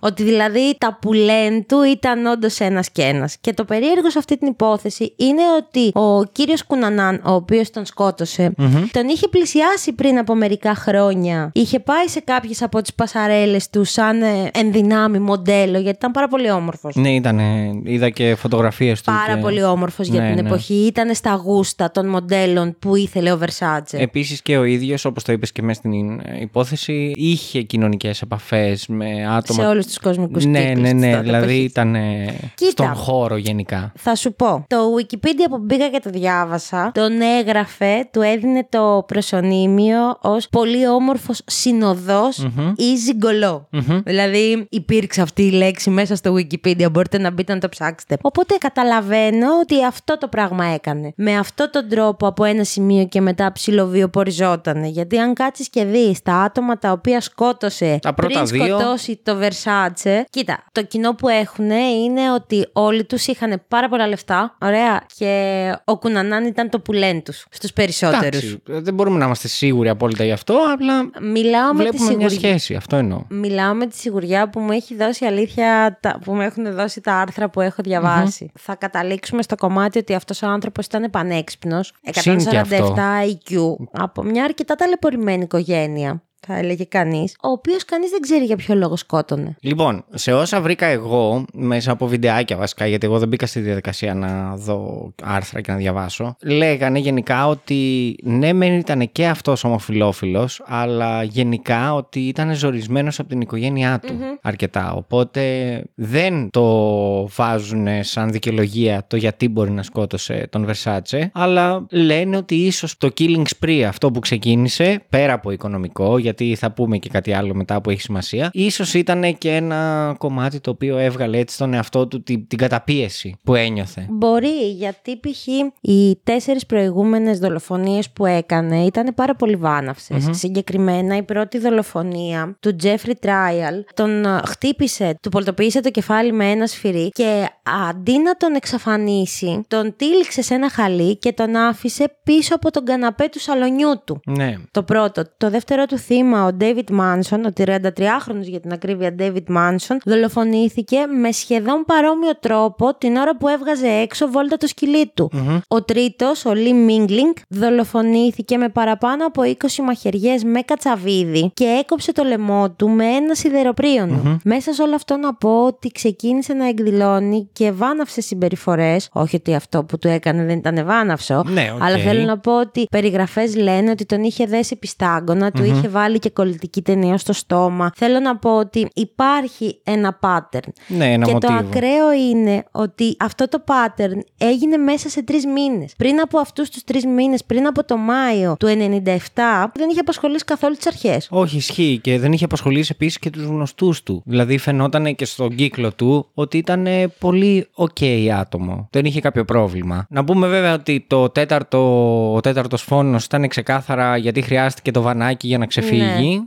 Ότι δηλαδή τα πουλέν του ήταν όντως ένας και ένας. Και το περίεργο σε αυτή την υπόθεση είναι ότι ο κύριος Κουνανάν, ο οποίος τον σκοτωσε τον είχε πλησιάσει πριν από μερικά χρόνια. Είχε πάει σε κάποιες από τις πασαρέλες του σαν ε, ενδυνάμει μοντέλο, γιατί ήταν πάρα πολύ όμορφος.
Ναι, ήταν. Είδα και φωτογραφίες του.
Πάρα
και...
πολύ όμορφος για
Ναι,
την
ναι.
εποχή. Ήταν στα γούστα των μοντέλων που ήθελε ο Βερσάτσε.
Επίσης και ο ίδιος, όπως το είπες και μέσα στην ε, υπόθεση, είχε κοινωνικές επαφές με άτομα.
σε όλους τους κοσμικούς
Ναι, Ναι,
κύκλους
ναι,
της
ναι.
τότε
Δηλαδή
εποχής.
ήταν ε,
Κοίτα.
στον χώρο γενικά.
Θα σου πω. Το Wikipedia που μπήκα και το διάβασα, τον έγραφε, του έδινε το προσωνύμιο ως πολύ όμορφος συνοδός ή ζυγκολό. Δηλαδή υπήρξε αυτή η λέξη μέσα στο Wikipedia. Μπορείτε να μπείτε να το ψάξετε. Οπότε καταλαβαίνω ότι αυτό το πράγμα έκανε. Με αυτόν τον τρόπο από ένα σημείο και μετά ψιλοβιοποριζότανε. Γιατί αν κάτσεις και δεις τα άτομα τα οποία σκότωσε
Τα πρώτα
πριν
δύο.
σκοτώσει το Versace. Κοίτα, το κοινό που έχουν είναι ότι όλοι τους είχαν πάρα πολλά λεφτά. Ωραία. Και ο Κουνανάν ήταν το πουλέν τους στους περισσότερους.
Εντάξει, δεν μπορούμε να είμαστε σίγουροι απόλυτα γι' αυτό, απλά
Μιλάω με τη
βλέπουμε μια
σιγουριά.
σχέση. Αυτό εννοώ.
Μιλάω με τη σιγουριά που μου έχει δώσει αλήθεια, τα, που μου έχουν δώσει τα άρθρα που έχω διαβάσει. Θα καταλήξουμε στο κομμάτι ότι αυτός ο άνθρωπος ήταν πανέξυπνος,
Συν και
147
αυτό.
IQ, από μια αρκετά ταλαιπωρημένη οικογένεια, θα έλεγε κανείς, ο οποίος κανείς δεν ξέρει για ποιο λόγο σκότωνε.
Λοιπόν, σε όσα βρήκα εγώ, μέσα από βιντεάκια βασικά, γιατί εγώ δεν μπήκα στη διαδικασία να δω άρθρα και να διαβάσω, λέγανε γενικά ότι ναι, μεν ήταν και αυτός ομοφυλόφιλος, αλλά γενικά ότι ήταν ζορισμένος από την οικογένειά του αρκετά. Οπότε δεν το βάζουν σαν δικαιολογία το γιατί μπορεί να σκότωσε τον Versace, αλλά λένε ότι ίσως το killing spree αυτό που ξεκίνησε, πέρα από οικονομικό, γιατί θα πούμε και κάτι άλλο μετά που έχει σημασία, ίσως ήταν και ένα κομμάτι το οποίο έβγαλε έτσι στον εαυτό του την, την καταπίεση που ένιωθε.
Μπορεί, γιατί π.χ. οι τέσσερις προηγούμενες δολοφονίες που έκανε ήταν πάρα πολύ βάναυσες. Συγκεκριμένα η πρώτη δολοφονία του Jeffrey Trial τον ε, χτύπησε, του πολτοποίησε το κεφάλι με ένα σφυρί και αντί να τον εξαφανίσει, τον τύλιξε σε ένα χαλί και τον άφησε πίσω από τον καναπέ του σαλονιού του.
Ναι.
Το πρώτο. Το δεύτερο του θύμα, ο David Madson, ο 33χρονος για την ακρίβεια David Madson, δολοφονήθηκε με σχεδόν παρόμοιο τρόπο την ώρα που έβγαζε έξω βόλτα το σκυλί του. Ο τρίτος, ο Lee Miglin, δολοφονήθηκε με παραπάνω από 20 μαχαιριές με κατσαβίδι και έκοψε το λαιμό του με ένα σιδεροπρίονο. Μέσα σε όλο αυτό να πω ότι ξεκίνησε να εκδηλώνει και βάναυσες συμπεριφορές. Όχι ότι αυτό που του έκανε δεν ήταν βάναυσο.
Ναι, οκ.
Αλλά θέλω να πω ότι περιγραφές λένε ότι τον είχε δέσει πισθάγκωνα, του είχε βάλει και κολλητική ταινία στο στόμα. Θέλω να πω ότι υπάρχει ένα pattern.
Ναι, ένα
και
μοτίβο.
το ακραίο είναι ότι αυτό το pattern έγινε μέσα σε τρεις μήνες. Πριν από αυτούς τους τρεις μήνες, πριν από το Μάιο του 97, δεν είχε απασχολήσει καθόλου τις αρχές.
Όχι, ισχύει και δεν είχε απασχολήσει επίσης και τους γνωστούς του. Δηλαδή φαινόταν και στον κύκλο του ότι ήταν ε, πολύ ok άτομο. Δεν είχε κάποιο πρόβλημα. Να πούμε βέβαια ότι το τέταρτο, ο τέταρτος φόνος ήταν ξεκάθαρα γιατί χρειάστηκε το βανάκι για να ξεφύγει.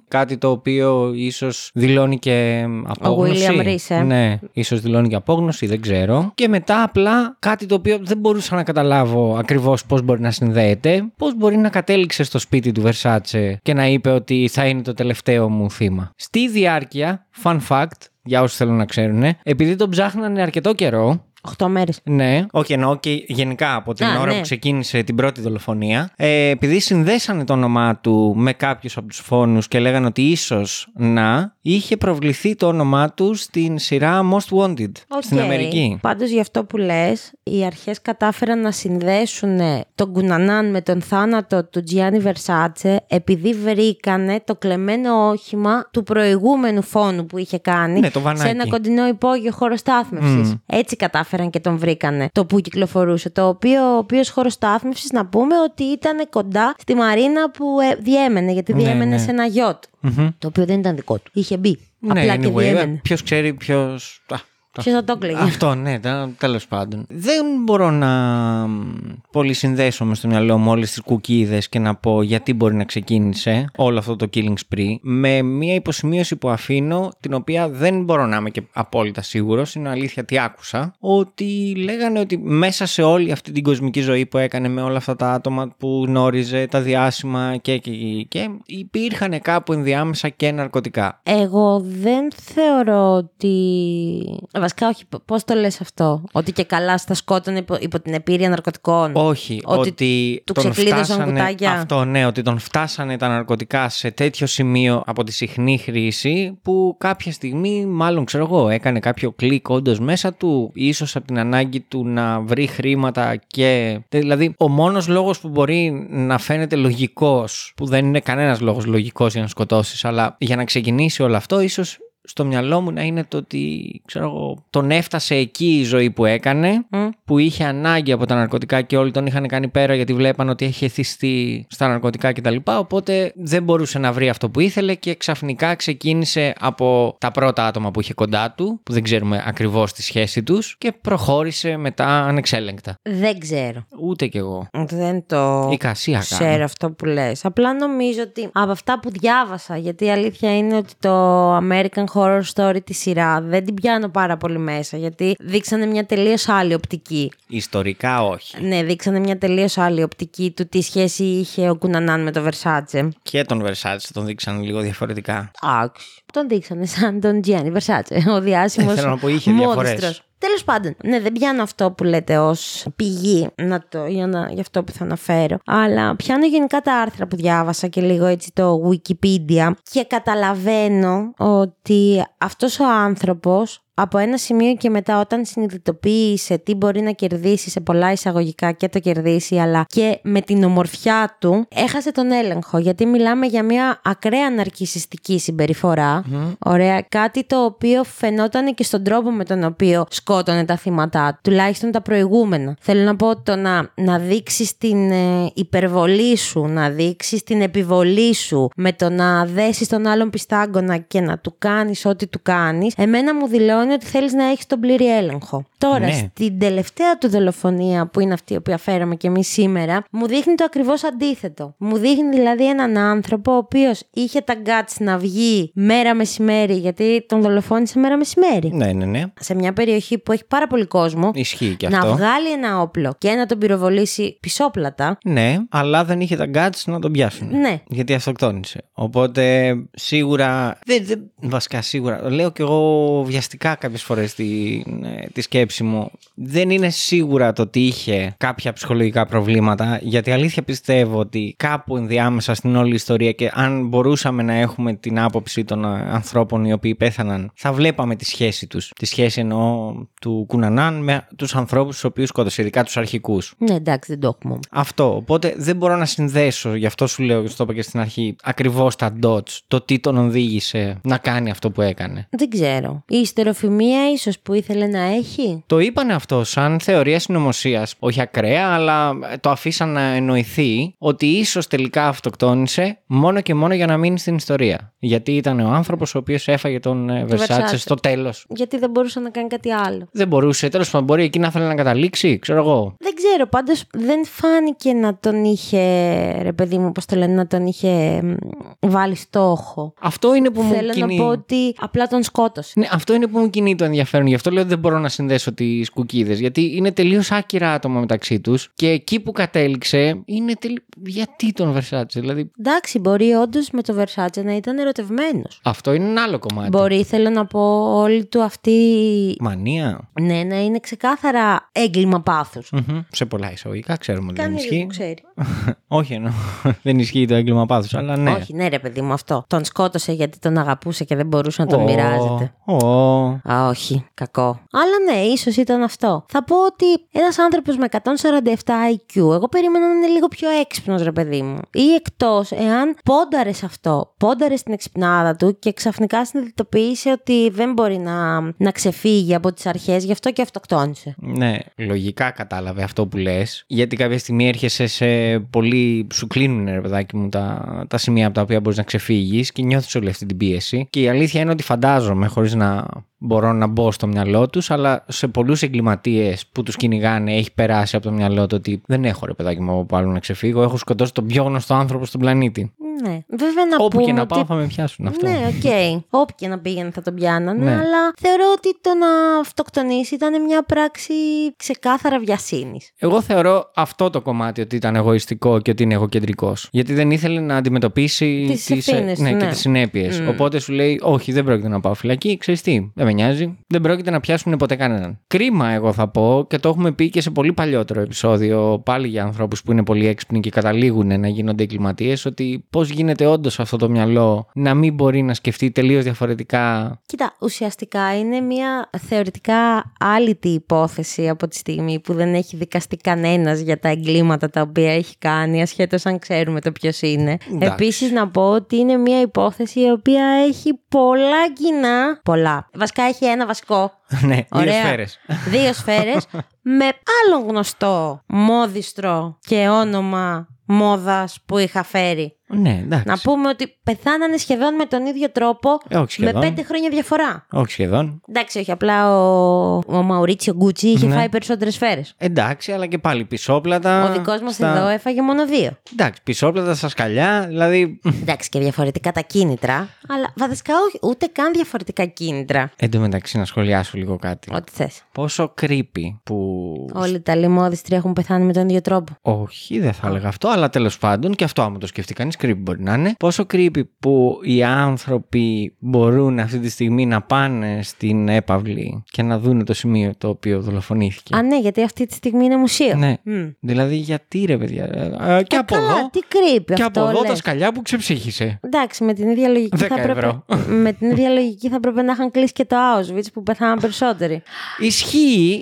Κάτι το οποίο ίσως δηλώνει και απόγνωση.
William Reese, ε.
Ναι, ίσως δηλώνει και απόγνωση, δεν ξέρω. Και μετά απλά κάτι το οποίο δεν μπορούσα να καταλάβω ακριβώς πώς μπορεί να συνδέεται. Πώς μπορεί να κατέληξε στο σπίτι του Versace και να είπε ότι θα είναι το τελευταίο μου θύμα. Στη διάρκεια, fun fact, για όσους θέλουν να ξέρουν, επειδή τον ψάχνανε αρκετό καιρό,
8 μέρες.
ναι, όχι εννοώ και γενικά από την
Α,
ώρα
ναι.
που ξεκίνησε την πρώτη δολοφονία. Ε, επειδή συνδέσανε το όνομά του με κάποιους από τους φόνους και λέγανε ότι ίσως να είχε προβληθεί το όνομά του στην σειρά Most Wanted στην Αμερική.
Πάντως για αυτό που λες, οι αρχές κατάφεραν να συνδέσουν τον Κουνανάν με τον θάνατο του Τζιάννη Βερσάτσε επειδή βρήκανε το κλεμμένο όχημα του προηγούμενου φόνου που είχε κάνει
Ναι, το βανάκι.
σε ένα κοντινό υπόγειο χώρος στάθμευσης. Έτσι κατάφεραν και τον βρήκανε το που κυκλοφορούσε. Το οποίο ο οποίος χώρος στάθμευσης να πούμε ότι ήταν κοντά στη μαρίνα που ε, διέμενε, γιατί
Ναι,
διέμενε
ναι.
σε ένα γιότ. Το οποίο δεν ήταν δικό του. Είχε μπει.
Ναι,
Απλά και
anyway,
διέμενε.
ποιος ξέρει ποιο.
Ποιος θα το έκλαιγε.
Αυτό, ναι, τέλος πάντων. Δεν μπορώ να μ, πολύ συνδέσω στο μυαλό μου όλες τις κουκίδες και να πω γιατί μπορεί να ξεκίνησε όλο αυτό το killing spree με μια υποσημείωση που αφήνω, την οποία δεν μπορώ να είμαι και απόλυτα σίγουρος, είναι αλήθεια τι άκουσα, ότι λέγανε ότι μέσα σε όλη αυτή την κοσμική ζωή που έκανε με όλα αυτά τα άτομα που γνώριζε, τα διάσημα και, και, και υπήρχαν κάπου ενδιάμεσα και ναρκωτικά.
Εγώ δεν θεωρώ ότι. Βασικά, όχι. Πώς το λες αυτό, Ότι και καλά στα σκότωνε υπό, υπό την επίρρεια ναρκωτικών.
Όχι, ότι,
Ότι του
τον
ξεκλείδωσαν
φτάσανε,
κουτάκια.
Αυτό, ναι, ότι τον φτάσανε τα ναρκωτικά σε τέτοιο σημείο από τη συχνή χρήση που κάποια στιγμή, μάλλον ξέρω εγώ, έκανε κάποιο κλικ όντως μέσα του, ίσως από την ανάγκη του να βρει χρήματα και. Δηλαδή, ο μόνος λόγος που μπορεί να φαίνεται λογικός, που δεν είναι κανένας λόγος λογικός για να σκοτώσεις, αλλά για να ξεκινήσει όλο αυτό, ίσως στο μυαλό μου να είναι το ότι ξέρω εγώ, τον έφτασε εκεί η ζωή που έκανε,
Μμ.
που είχε ανάγκη από τα ναρκωτικά και όλοι τον είχαν κάνει πέρα γιατί βλέπαν ότι έχει εθιστεί στα ναρκωτικά κτλ. Οπότε δεν μπορούσε να βρει αυτό που ήθελε και ξαφνικά ξεκίνησε από τα πρώτα άτομα που είχε κοντά του, που δεν ξέρουμε ακριβώς τη σχέση τους, και προχώρησε μετά ανεξέλεγκτα.
Δεν ξέρω.
Ούτε κι εγώ.
Δεν το
Εικασία κάνω.
ξέρω αυτό που λες. Απλά νομίζω ότι από αυτά που διάβασα, γιατί η αλήθεια είναι ότι το American Horror Story τη σειρά δεν την πιάνω πάρα πολύ μέσα, γιατί δείξανε μια τελείως άλλη οπτική.
Ιστορικά όχι.
Ναι, δείξανε μια τελείως άλλη οπτική του τι σχέση είχε ο Κουνανάν με το Versace.
Και τον Versace τον δείξαν λίγο διαφορετικά.
Άξι. Τον δείξανε σαν τον Gianni Versace, ο διάσημος
Ε, θέλω να πω, είχε
μόδιστρος.
Διαφορές.
Τέλος πάντων, ναι, δεν πιάνω αυτό που λέτε ως πηγή να το, για, να, για αυτό που θα αναφέρω. Αλλά πιάνω γενικά τα άρθρα που διάβασα και λίγο έτσι το Wikipedia και καταλαβαίνω ότι αυτός ο άνθρωπος από ένα σημείο και μετά όταν συνειδητοποίησε τι μπορεί να κερδίσει σε πολλά εισαγωγικά και το κερδίσει αλλά και με την ομορφιά του έχασε τον έλεγχο. Γιατί μιλάμε για μια ακραία ναρκισιστική συμπεριφορά. Ωραία. Κάτι το οποίο φαινόταν και στον τρόπο με τον οποίο σκότωνε τα θύματα του τουλάχιστον τα προηγούμενα. Θέλω να πω το να, να δείξεις την ε, υπερβολή σου να δείξεις την επιβολή σου με το να δέσεις τον άλλον πιστάγκωνα και να του κάνεις ό,τι του κάνεις εμένα μου δηλώνει ότι θέλεις να έχεις τον πλήρη έλεγχο. Τώρα,
Ναι.
στην τελευταία του δολοφονία που είναι αυτή η οποία φέραμε και εμείς σήμερα, μου δείχνει το ακριβώς αντίθετο. Μου δείχνει δηλαδή έναν άνθρωπο ο οποίος είχε τα guts να βγει μέρα μεσημέρι, γιατί τον δολοφόνησε μέρα μεσημέρι.
Ναι, ναι, ναι.
Σε μια περιοχή που έχει πάρα πολύ κόσμο,
Ισχύει και
να
αυτό.
βγάλει ένα όπλο και να τον πυροβολήσει πισόπλατα.
Ναι, αλλά δεν είχε τα guts να τον πιάσουν.
Ναι.
Γιατί αυτοκτόνησε. Οπότε σίγουρα. Δεν, δεν, βασικά σίγουρα. Λέω κι εγώ βιαστικά κάποιες φορές τη, ε, τη σκέψη μου. Δεν είναι σίγουρα το ότι είχε κάποια ψυχολογικά προβλήματα. Γιατί αλήθεια πιστεύω ότι κάπου ενδιάμεσα στην όλη ιστορία και αν μπορούσαμε να έχουμε την άποψη των ε, ανθρώπων οι οποίοι πέθαναν, θα βλέπαμε τη σχέση τους. Τη σχέση εννοώ του Κουνανάν με τους ανθρώπους του οποίους σκότωσε, ειδικά τους αρχικούς.
Ναι, εντάξει, δεν το έχουμε. όμως.
Αυτό. Οπότε δεν μπορώ να συνδέσω, γι' αυτό σου λέω και στο είπα και στην αρχή, ακριβώς τα dots, το τι τον οδήγησε να κάνει αυτό που έκανε.
Δεν ξέρω. Η ιστεροφημία ίσως που ήθελε να έχει;
Το είπανε αυτό σαν θεωρία συνωμοσίας, όχι ακραία, αλλά το αφήσαν να εννοηθεί ότι ίσως τελικά αυτοκτόνησε μόνο και μόνο για να μείνει στην ιστορία. Γιατί ήταν ο άνθρωπος ο οποίος έφαγε τον ε,
Το
Versace
Versace.
στο τέλος.
Γιατί δεν μπορούσε να κάνει κάτι άλλο.
Δεν μπορούσε, τέλος πάντων, μπορεί εκεί να θέλει να καταλήξει, ξέρω εγώ.
Δεν ξέρω, πάντως δεν φάνηκε να τον είχε, ρε παιδί μου, πώς το λένε, να τον είχε μ, βάλει στόχο.
Αυτό είναι που μου
Θέλω
κινεί.
να πω ότι απλά τον σκότωσε.
Ναι, αυτό είναι που μου κινεί το ενδιαφέρον. Γι' αυτό λέω ότι δεν μπορώ να συνδέσω τις κουκίδες. Γιατί είναι τελείως άκυρα άτομα μεταξύ τους και εκεί που κατέληξε είναι τελείω. Γιατί τον Versace, δηλαδή.
Εντάξει, μπορεί όντως με το Versace να ήταν ερωτευμένος.
Αυτό είναι ένα άλλο κομμάτι.
Μπορεί, θέλω να πω, όλη του αυτή.
Μανία.
Ναι, να είναι ξεκάθαρα έγκλημα πάθους.
Μμμ. Σε πολλά εισαγωγικά ξέρουμε ότι δεν
Κανείς δεν
ισχύει.
το ξέρει.
Όχι εννοώ. δεν ισχύει το έγκλημα πάθους, αλλά ναι.
Όχι, ναι, ρε παιδί μου, αυτό. Τον σκότωσε γιατί τον αγαπούσε και δεν μπορούσε να τον
Ω,
μοιράζεται.
ω.
Α, όχι, κακό. Αλλά ναι, ίσως ήταν αυτό. Θα πω ότι ένας άνθρωπος με 147 IQ, εγώ περίμενα να είναι λίγο πιο έξυπνος, ρε παιδί μου. Ή εκτός εάν πόνταρε σε αυτό, πόνταρε στην εξυπνάδα του και ξαφνικά συνειδητοποίησε ότι δεν μπορεί να, να ξεφύγει από τις αρχές, γι' αυτό και αυτοκτόνησε.
Ναι, λογικά κατάλαβε αυτό που λες. Γιατί κάποια στιγμή έρχεσαι σε πολύ. Σου κλείνουν, ρε παιδάκι μου, τα, τα σημεία από τα οποία μπορείς να ξεφύγεις και νιώθεις όλη αυτή την πίεση. Και η αλήθεια είναι ότι φαντάζομαι, χωρίς να μπορώ να μπω στο μυαλό τους, αλλά σε πολλούς εγκληματίες που τους κυνηγάνε έχει περάσει από το μυαλό του ότι δεν έχω ρε παιδάκι μου από αλλού να ξεφύγω. Έχω σκοτώσει τον πιο γνωστό άνθρωπο στον πλανήτη.
Ναι. Βέβαια να
Όπου
πούμε
και να
ότι...
πάω θα με πιάσουν αυτό.
Ναι, οκ. Όπου και να πήγαινε θα τον πιάνανε,
Ναι.
αλλά θεωρώ ότι το να αυτοκτονήσει ήταν μια πράξη ξεκάθαρα βιασύνης.
Εγώ θεωρώ αυτό το κομμάτι ότι ήταν εγωιστικό και ότι είναι εγωκεντρικός. Γιατί δεν ήθελε να αντιμετωπίσει
Τις ευθύνες του,
ναι, και
ναι.
τις συνέπειες.
Μμ.
Οπότε σου λέει, Όχι, δεν πρόκειται να πάω φυλακή. Ξέρεις τι, δεν δεν με νοιάζει. Δεν πρόκειται να πιάσουν ποτέ κανέναν. Κρίμα, εγώ θα πω, και το έχουμε πει και σε πολύ παλιότερο επεισόδιο, πάλι για ανθρώπους που είναι πολύ έξυπνοι και καταλήγουν να γίνονται εγκληματίες, ότι πώς γίνεται όντως αυτό το μυαλό να μην μπορεί να σκεφτεί τελείως διαφορετικά.
Κοίτα, ουσιαστικά είναι μια θεωρητικά άλυτη υπόθεση από τη στιγμή που δεν έχει δικαστεί κανένας για τα εγκλήματα τα οποία έχει κάνει, ασχέτως αν ξέρουμε το ποιος είναι.
Εντάξει.
Επίσης, να πω ότι είναι μια υπόθεση η οποία έχει πολλά κοινά. Πολλά. Βασικά έχει ένα βασικό.
ναι, δύο
Ωραία.
σφαίρες.
Δύο σφαίρες με άλλον γνωστό μόδιστρο και όνομα μόδας που είχα φέρει.
Ναι, εντάξει.
Να πούμε ότι πεθάνανε σχεδόν με τον ίδιο τρόπο
Ε, όχι
με
σχεδόν.
πέντε χρόνια διαφορά.
Όχι σχεδόν.
Εντάξει, όχι, απλά ο, ο Μαουρίτσιο Γκούτσι είχε
Ναι.
φάει περισσότερες σφαίρες.
Εντάξει, αλλά και πάλι πισόπλατα.
Ο δικός μας
στα-
εδώ έφαγε μόνο δύο.
Εντάξει, πισόπλατα στα σκαλιά, δηλαδή.
Εντάξει, και διαφορετικά τα κίνητρα. Αλλά βασικά όχι, ούτε καν διαφορετικά κίνητρα.
Εν τω μεταξύ, να σχολιάσω λίγο κάτι.
Ό,τι θες.
Πόσο creepy που.
Όλοι τα λιμόδιστρια έχουν πεθάνει με τον ίδιο τρόπο.
Όχι, δεν θα έλεγα αυτό, αλλά τέλος πάντων, και αυτό άμα το σκεφτεί κανείς, creepy μπορεί να είναι. Πόσο creepy που οι άνθρωποι μπορούν αυτή τη στιγμή να πάνε στην έπαυλη και να δουν το σημείο το οποίο δολοφονήθηκε.
Α, ναι, γιατί αυτή τη στιγμή είναι μουσείο.
Ναι.
Μμ.
Δηλαδή, γιατί ρε παιδιά. ε, ε, και
Ε,
από
καλά,
εδώ.
τι creepy
Και
αυτό
από εδώ τα
λες.
σκαλιά που ξεψύχησε.
Εντάξει, με την ίδια λογική θα
10
έπρεπε.
ευρώ.
με την ίδια λογική θα έπρεπε να είχαν κλείσει και το Auschwitz που πεθάναν περισσότεροι.
Ισχύει.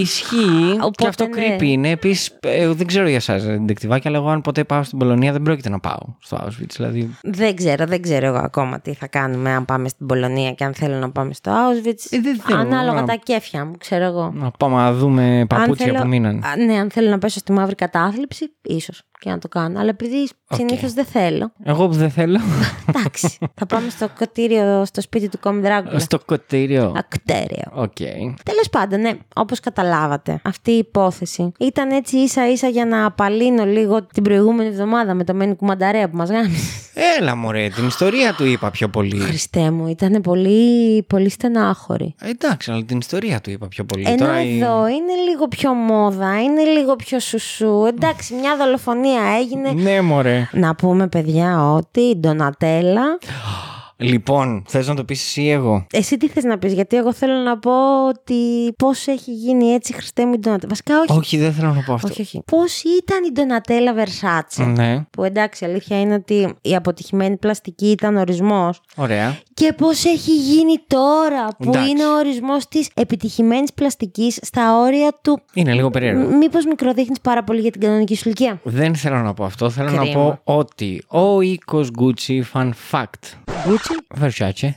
Ισχύει. και
οπότε
αυτό
ναι.
creepy είναι. Επίσης, δεν ξέρω για εσάς, δεκτυβάκια, αλλά εγώ αν ποτέ πάω στην Πολωνία δεν πρόκειται να πάω στο Auschwitz. Δηλαδή,
Δεν ξέρω, δεν ξέρω εγώ ακόμα τι θα κάνουμε αν πάμε στην Πολωνία και αν θέλω να πάμε στο Auschwitz.
Ε, δεν θέλω,
Ανάλογα
α.
τα κέφια μου, ξέρω εγώ.
να πάμε να δούμε
Αν
παπούτσια
θέλω-
που μείναν.
Α, ναι, αν θέλω να πέσω στη μαύρη κατάθλιψη, ίσως και να το κάνω. Αλλά επειδή συνήθως δεν θέλω.
Εγώ που δεν θέλω.
Εντάξει, θα πάμε στο κτίριο, στο σπίτι του κόμη Δράκουλα.
στο κοτήριο.
Ακτέριο.
Οκ.
Τέλος πάντων, ναι, όπως καταλάβατε, αυτή η υπόθεση ήταν έτσι ίσα ίσα για να απαλύνω λίγο την προηγούμενη εβδομάδα με το Μένη Κουμανταρέα που μας γάμισε.
Έλα μωρέ, την ιστορία του είπα πιο πολύ.
Χριστέ μου, ήταν πολύ, πολύ στενάχωρη.
Ε, Εντάξει, αλλά την ιστορία του είπα πιο πολύ.
Ενώ
Τώρα η-
εδώ είναι λίγο πιο μόδα, είναι λίγο πιο σουσού. Εντάξει, μια δολοφονία έγινε.
Ναι, μωρέ.
Να πούμε, παιδιά, ότι η Ντονατέλα.
Λοιπόν, θες να το πεις εσύ ή εγώ;
Εσύ τι θες να πεις, γιατί εγώ θέλω να πω ότι πώς έχει γίνει έτσι Χριστέ μου η Ντονατέλα. Βασικά όχι.
Όχι, δεν θέλω να πω αυτό.
όχι, όχι. Πώς ήταν η Ντονατέλα Βερσάτσε.
Ναι,
Που εντάξει, αλήθεια είναι ότι η αποτυχημένη πλαστική ήταν ορισμός.
ωραία.
Και πώς έχει γίνει τώρα που
Εντάξει.
είναι ο ορισμός της επιτυχημένης πλαστικής στα όρια του.
Είναι λίγο περίεργο.
Μ- Μήπως μικροδείχνεις πάρα πολύ για την κανονική σου ηλικία;
Δεν θέλω να πω αυτό. Θέλω να
Κρίμα.
πω ότι ο οίκος Gucci fun fact.
Gucci;
Versace.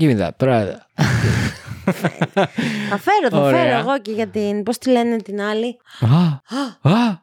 Give me that, brother.
Θα φέρω, θα
Ωραία.
φέρω εγώ και για την. Πώς τη λένε την άλλη.
Α, α,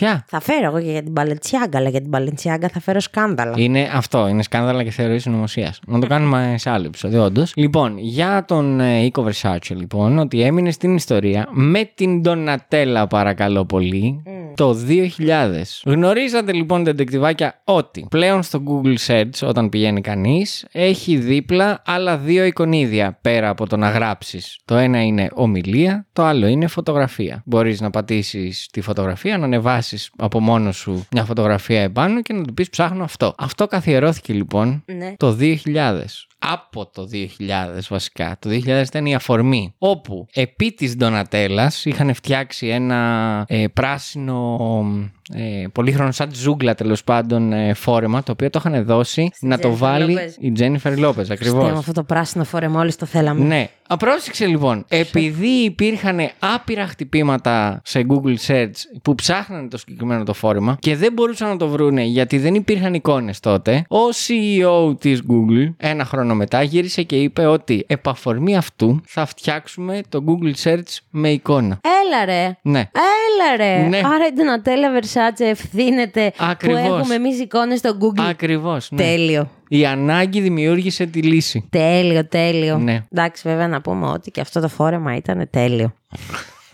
ποια;
Θα φέρω εγώ και για την Balenciaga, αλλά για την Balenciaga θα φέρω σκάνδαλα.
Είναι αυτό, είναι σκάνδαλα και θεωρεί συνωμοσίας. Να το κάνουμε σε άλλο επεισόδιο, όντως. Λοιπόν, για τον ε, οίκο Versace, λοιπόν, ότι έμεινε στην ιστορία με την Donatella, παρακαλώ πολύ, το 2000. Γνωρίζατε λοιπόν, τεντεκτιβάκια, ότι πλέον στο Google Search, όταν πηγαίνει κανείς, έχει δίπλα άλλα δύο εικονίδια πέρα από το να γράψεις. Το ένα είναι ομιλία, το άλλο είναι φωτογραφία. Μπορείς να πατήσεις τη φωτογραφία, να ανεβάσεις από μόνος σου μια φωτογραφία επάνω και να του πεις ψάχνω αυτό. Αυτό καθιερώθηκε λοιπόν
Ναι.
το 2000. Από το 2000 βασικά. Το 2000 ήταν η αφορμή. Όπου επί της Ντονατέλας είχαν φτιάξει ένα ε, πράσινο, um, ε, πολύχρονο σαν ζούγκλα τέλος πάντων ε, φόρεμα, το οποίο το είχαν δώσει να το
Jennifer
βάλει
Lopez.
η Τζένιφερ Λόπε.
Χριστέ
Ακριβώ.
μου, αυτό το πράσινο φόρεμα όλοι το θέλαμε.
Ναι. Α, πρόσεξε λοιπόν. Επειδή υπήρχαν άπειρα χτυπήματα σε Google Search που ψάχνανε το συγκεκριμένο το φόρεμα και δεν μπορούσαν να το βρούνε γιατί δεν υπήρχαν εικόνες τότε, ο CEO της Google ένα χρόνο μετά γύρισε και είπε ότι επ' αφορμή αυτού θα φτιάξουμε το Google Search με εικόνα.
Έλα ρε.
Ναι.
Έλα ρε.
Ναι.
Άρα η Ντονατέλα Versace ευθύνεται
Ακριβώς.
που έχουμε εμείς εικόνες στο Google.
Ακριβώς. Ναι.
Τέλειο.
Η ανάγκη δημιούργησε τη λύση.
Τέλειο, τέλειο.
Ναι.
Εντάξει, βέβαια να πούμε ότι και αυτό το φόρεμα ήταν τέλειο.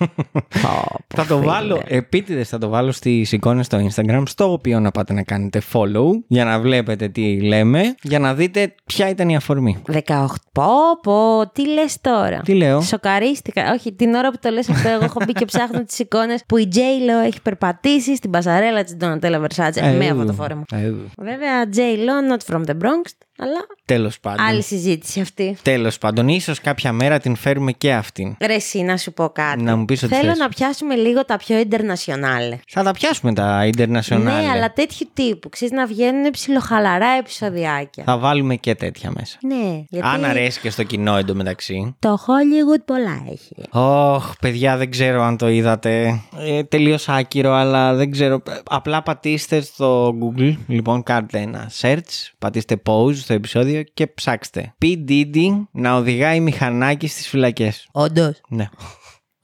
Θα το βάλω, επίτηδες θα το βάλω στις εικόνες στο Instagram, στο οποίο να πάτε να κάνετε follow, για να βλέπετε τι λέμε, για να δείτε ποια ήταν η αφορμή.
18. Πω, πω, τι λες τώρα;
Τι λέω;
Σοκαρίστηκα. Όχι, την ώρα που το λες αυτό, εγώ έχω μπει και ψάχνω τις εικόνες που η J-Lo έχει περπατήσει στην πασαρέλα της Donatella Versace με αυτό το φόρεμα.
Ε,
Βέβαια, J-Lo, not from the Bronx, αλλά
Τέλος πάντων.
άλλη συζήτηση αυτή.
Τέλος πάντων, ίσως κάποια μέρα την φέρουμε και αυτήν.
Ρε, εσύ να σου πω κάτι.
Να μου πεις ό,τι
Θέλω
θες.
να πιάσουμε λίγο τα πιο internationale.
Θα τα πιάσουμε τα international.
Ναι, αλλά τέτοιου τύπου. Ξέρεις να βγαίνουν ψιλοχαλαρά επεισοδιάκια.
Θα βάλουμε και τέτοια μέσα.
Ναι, γιατί
Αν αρέσει και στο κοινό εντωμεταξύ.
το Hollywood πολλά έχει.
Ωχ, παιδιά, δεν ξέρω αν το είδατε. Ε, Τελείως άκυρο, αλλά δεν ξέρω. Απλά πατήστε στο Google, λοιπόν, κάντε ένα search, πατήστε pause στο επεισόδιο και ψάξτε. P. Diddy να οδηγάει μηχανάκι στις φυλακές.
Όντως.
Ναι.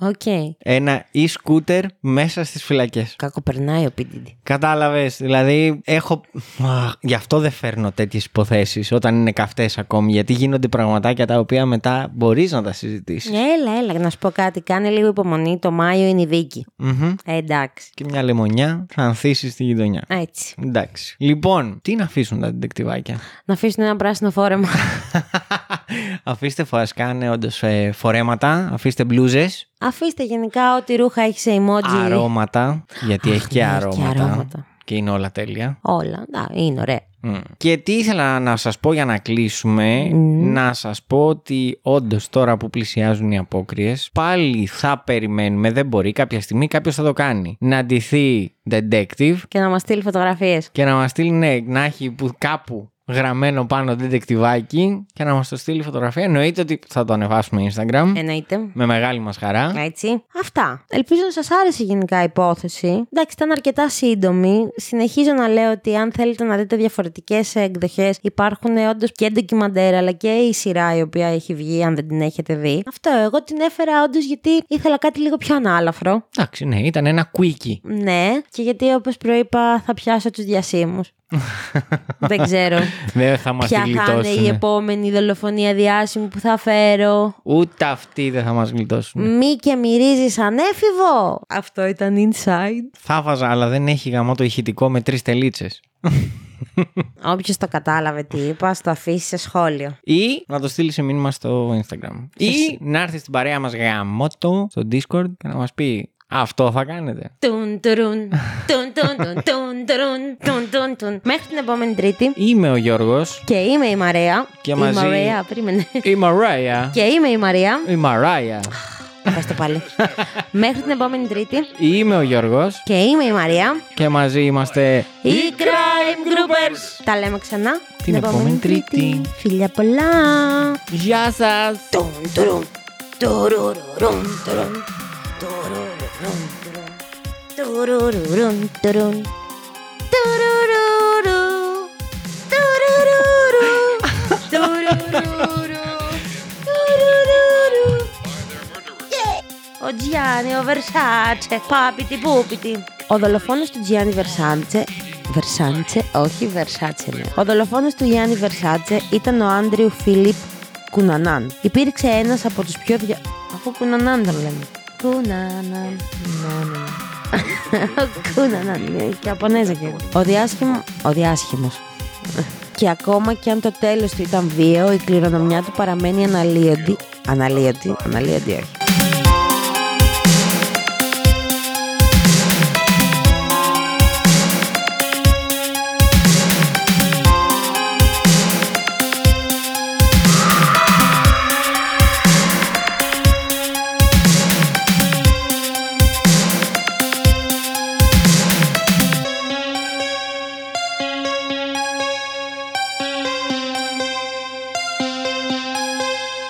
Οκ.
Ένα e-scooter μέσα στις φυλακές.
Κακοπερνάει ο P. Diddy.
Κατάλαβες, δηλαδή έχω... Αχ, Γι' αυτό δεν φέρνω τέτοιες υποθέσεις όταν είναι καυτές ακόμη, γιατί γίνονται πραγματάκια τα οποία μετά μπορείς να τα συζητήσεις.
Έλα, έλα, να σου πω κάτι. Κάνε λίγο υπομονή. Το Μάιο είναι η δίκη.
Μμμ.
Ε, εντάξει.
Και μια λεμονιά θα ανθίσεις στη γειτονιά.
Έτσι.
Εντάξει. Λοιπόν, τι να αφήσουν τα ντεκτιβάκια.
Να αφήσουν ένα πράσινο φόρεμα.
αφήστε φορασκάνε όντως φορέματα, αφήστε μπλούζες,
Αφήστε γενικά ό,τι ρούχα έχεις σε emoji.
αρώματα, γιατί έχει και
ναι, έχει και
αρώματα.
αρώματα.
Και είναι όλα τέλεια.
Όλα. Να, είναι ωραία.
Μμ. Και τι ήθελα να σας πω για να κλείσουμε, να σας πω ότι όντως τώρα που πλησιάζουν οι απόκριες, πάλι θα περιμένουμε, δεν μπορεί κάποια στιγμή κάποιος θα το κάνει, να ντυθεί detective
Και να μας στείλει φωτογραφίες.
και να μας στείλει, ναι, να έχει που κάπου γραμμένο πάνω detectivάκι και να μας το στείλει φωτογραφία. Εννοείται ότι θα το ανεβάσουμε Instagram.
Εννοείται.
Με μεγάλη μας χαρά.
Έτσι. Αυτά. Ελπίζω να σας άρεσε γενικά η υπόθεση. Εντάξει, ήταν αρκετά σύντομη. Συνεχίζω να λέω ότι αν θέλετε να δείτε διαφορετικές εκδοχές, υπάρχουν όντως και ντοκιμαντέρ, αλλά και η σειρά η οποία έχει βγει, αν δεν την έχετε δει. Αυτό. Εγώ την έφερα όντως γιατί ήθελα κάτι λίγο πιο ανάλαφρο.
Εντάξει, ναι, ήταν ένα quickie.
Ναι, και γιατί όπως προείπα θα πιάσω τους διασύμους. Δεν ξέρω
Δεν θα μας τη
ποια θα είναι η
γλιτώσουν.
επόμενη δολοφονία διάσημου που θα φέρω.
Ούτε αυτοί δεν θα μας γλιτώσουν.
Μη και μυρίζεις ανέφηβο. Αυτό ήταν inside.
Θα βάζα, αλλά δεν έχει γαμό το ηχητικό με τρεις τελίτσες.
Όποιος το κατάλαβε τι είπα, στο αφήσεις σε σχόλιο.
Ή να το στείλεις σε μήνυμα στο Instagram. Ή να έρθεις στην παρέα μας γαμότο στο Discord και να μας πει αυτό θα κάνετε.
Τουν, τουρουν, τουν, τουν, τουν, τουν, τουρουν, τουν, τουν, τουν. Μέχρι την επόμενη Τρίτη.
Είμαι ο Γιώργος.
Και είμαι η Μαρία.
Και
η
μαζί-
Μαρία, περίμενε.
Η Μαράια.
και είμαι η Μαρία.
Η Μαράια.
Πες το πάλι. Μέχρι την επόμενη Τρίτη.
Είμαι ο Γιώργος.
Και είμαι η Μαρία.
Και μαζί είμαστε
Οι Crime Groupers. Τα λέμε ξανά
Την επόμενη Τρίτη.
Φιλιά πολλά.
Γεια σας.
Τουρουρουρουν, τουρουν, τουρουρουρου, τουρουρουρου, τουρουρουρου, τουρουρουρου. Ο Τζιάννη, ο Βερσάτσε, πάπιτι πούπιτι. Ο δολοφόνος του Τζιάννη Βερσάντσε Βερσάντσε, όχι Βερσάτσε ναι. Ο δολοφόνος του Γιάννη Βερσάτσε ήταν ο Άντριου Φίλιπ Κουνανάν. Υπήρξε ένας από τους πιο δια... Αφού Κουνανάν τον λέμε. Κουνανάν, ναι, ναι. Κουνανάν, ναι, και Ιαπωνέζα και εγώ. Ο διάσχημο... Ο διάσχημος. Και ακόμα και αν το τέλος του ήταν βίαιο, η κληρονομιά του παραμένει αναλύοντη. Αναλύοντη, αναλύοντη όχι.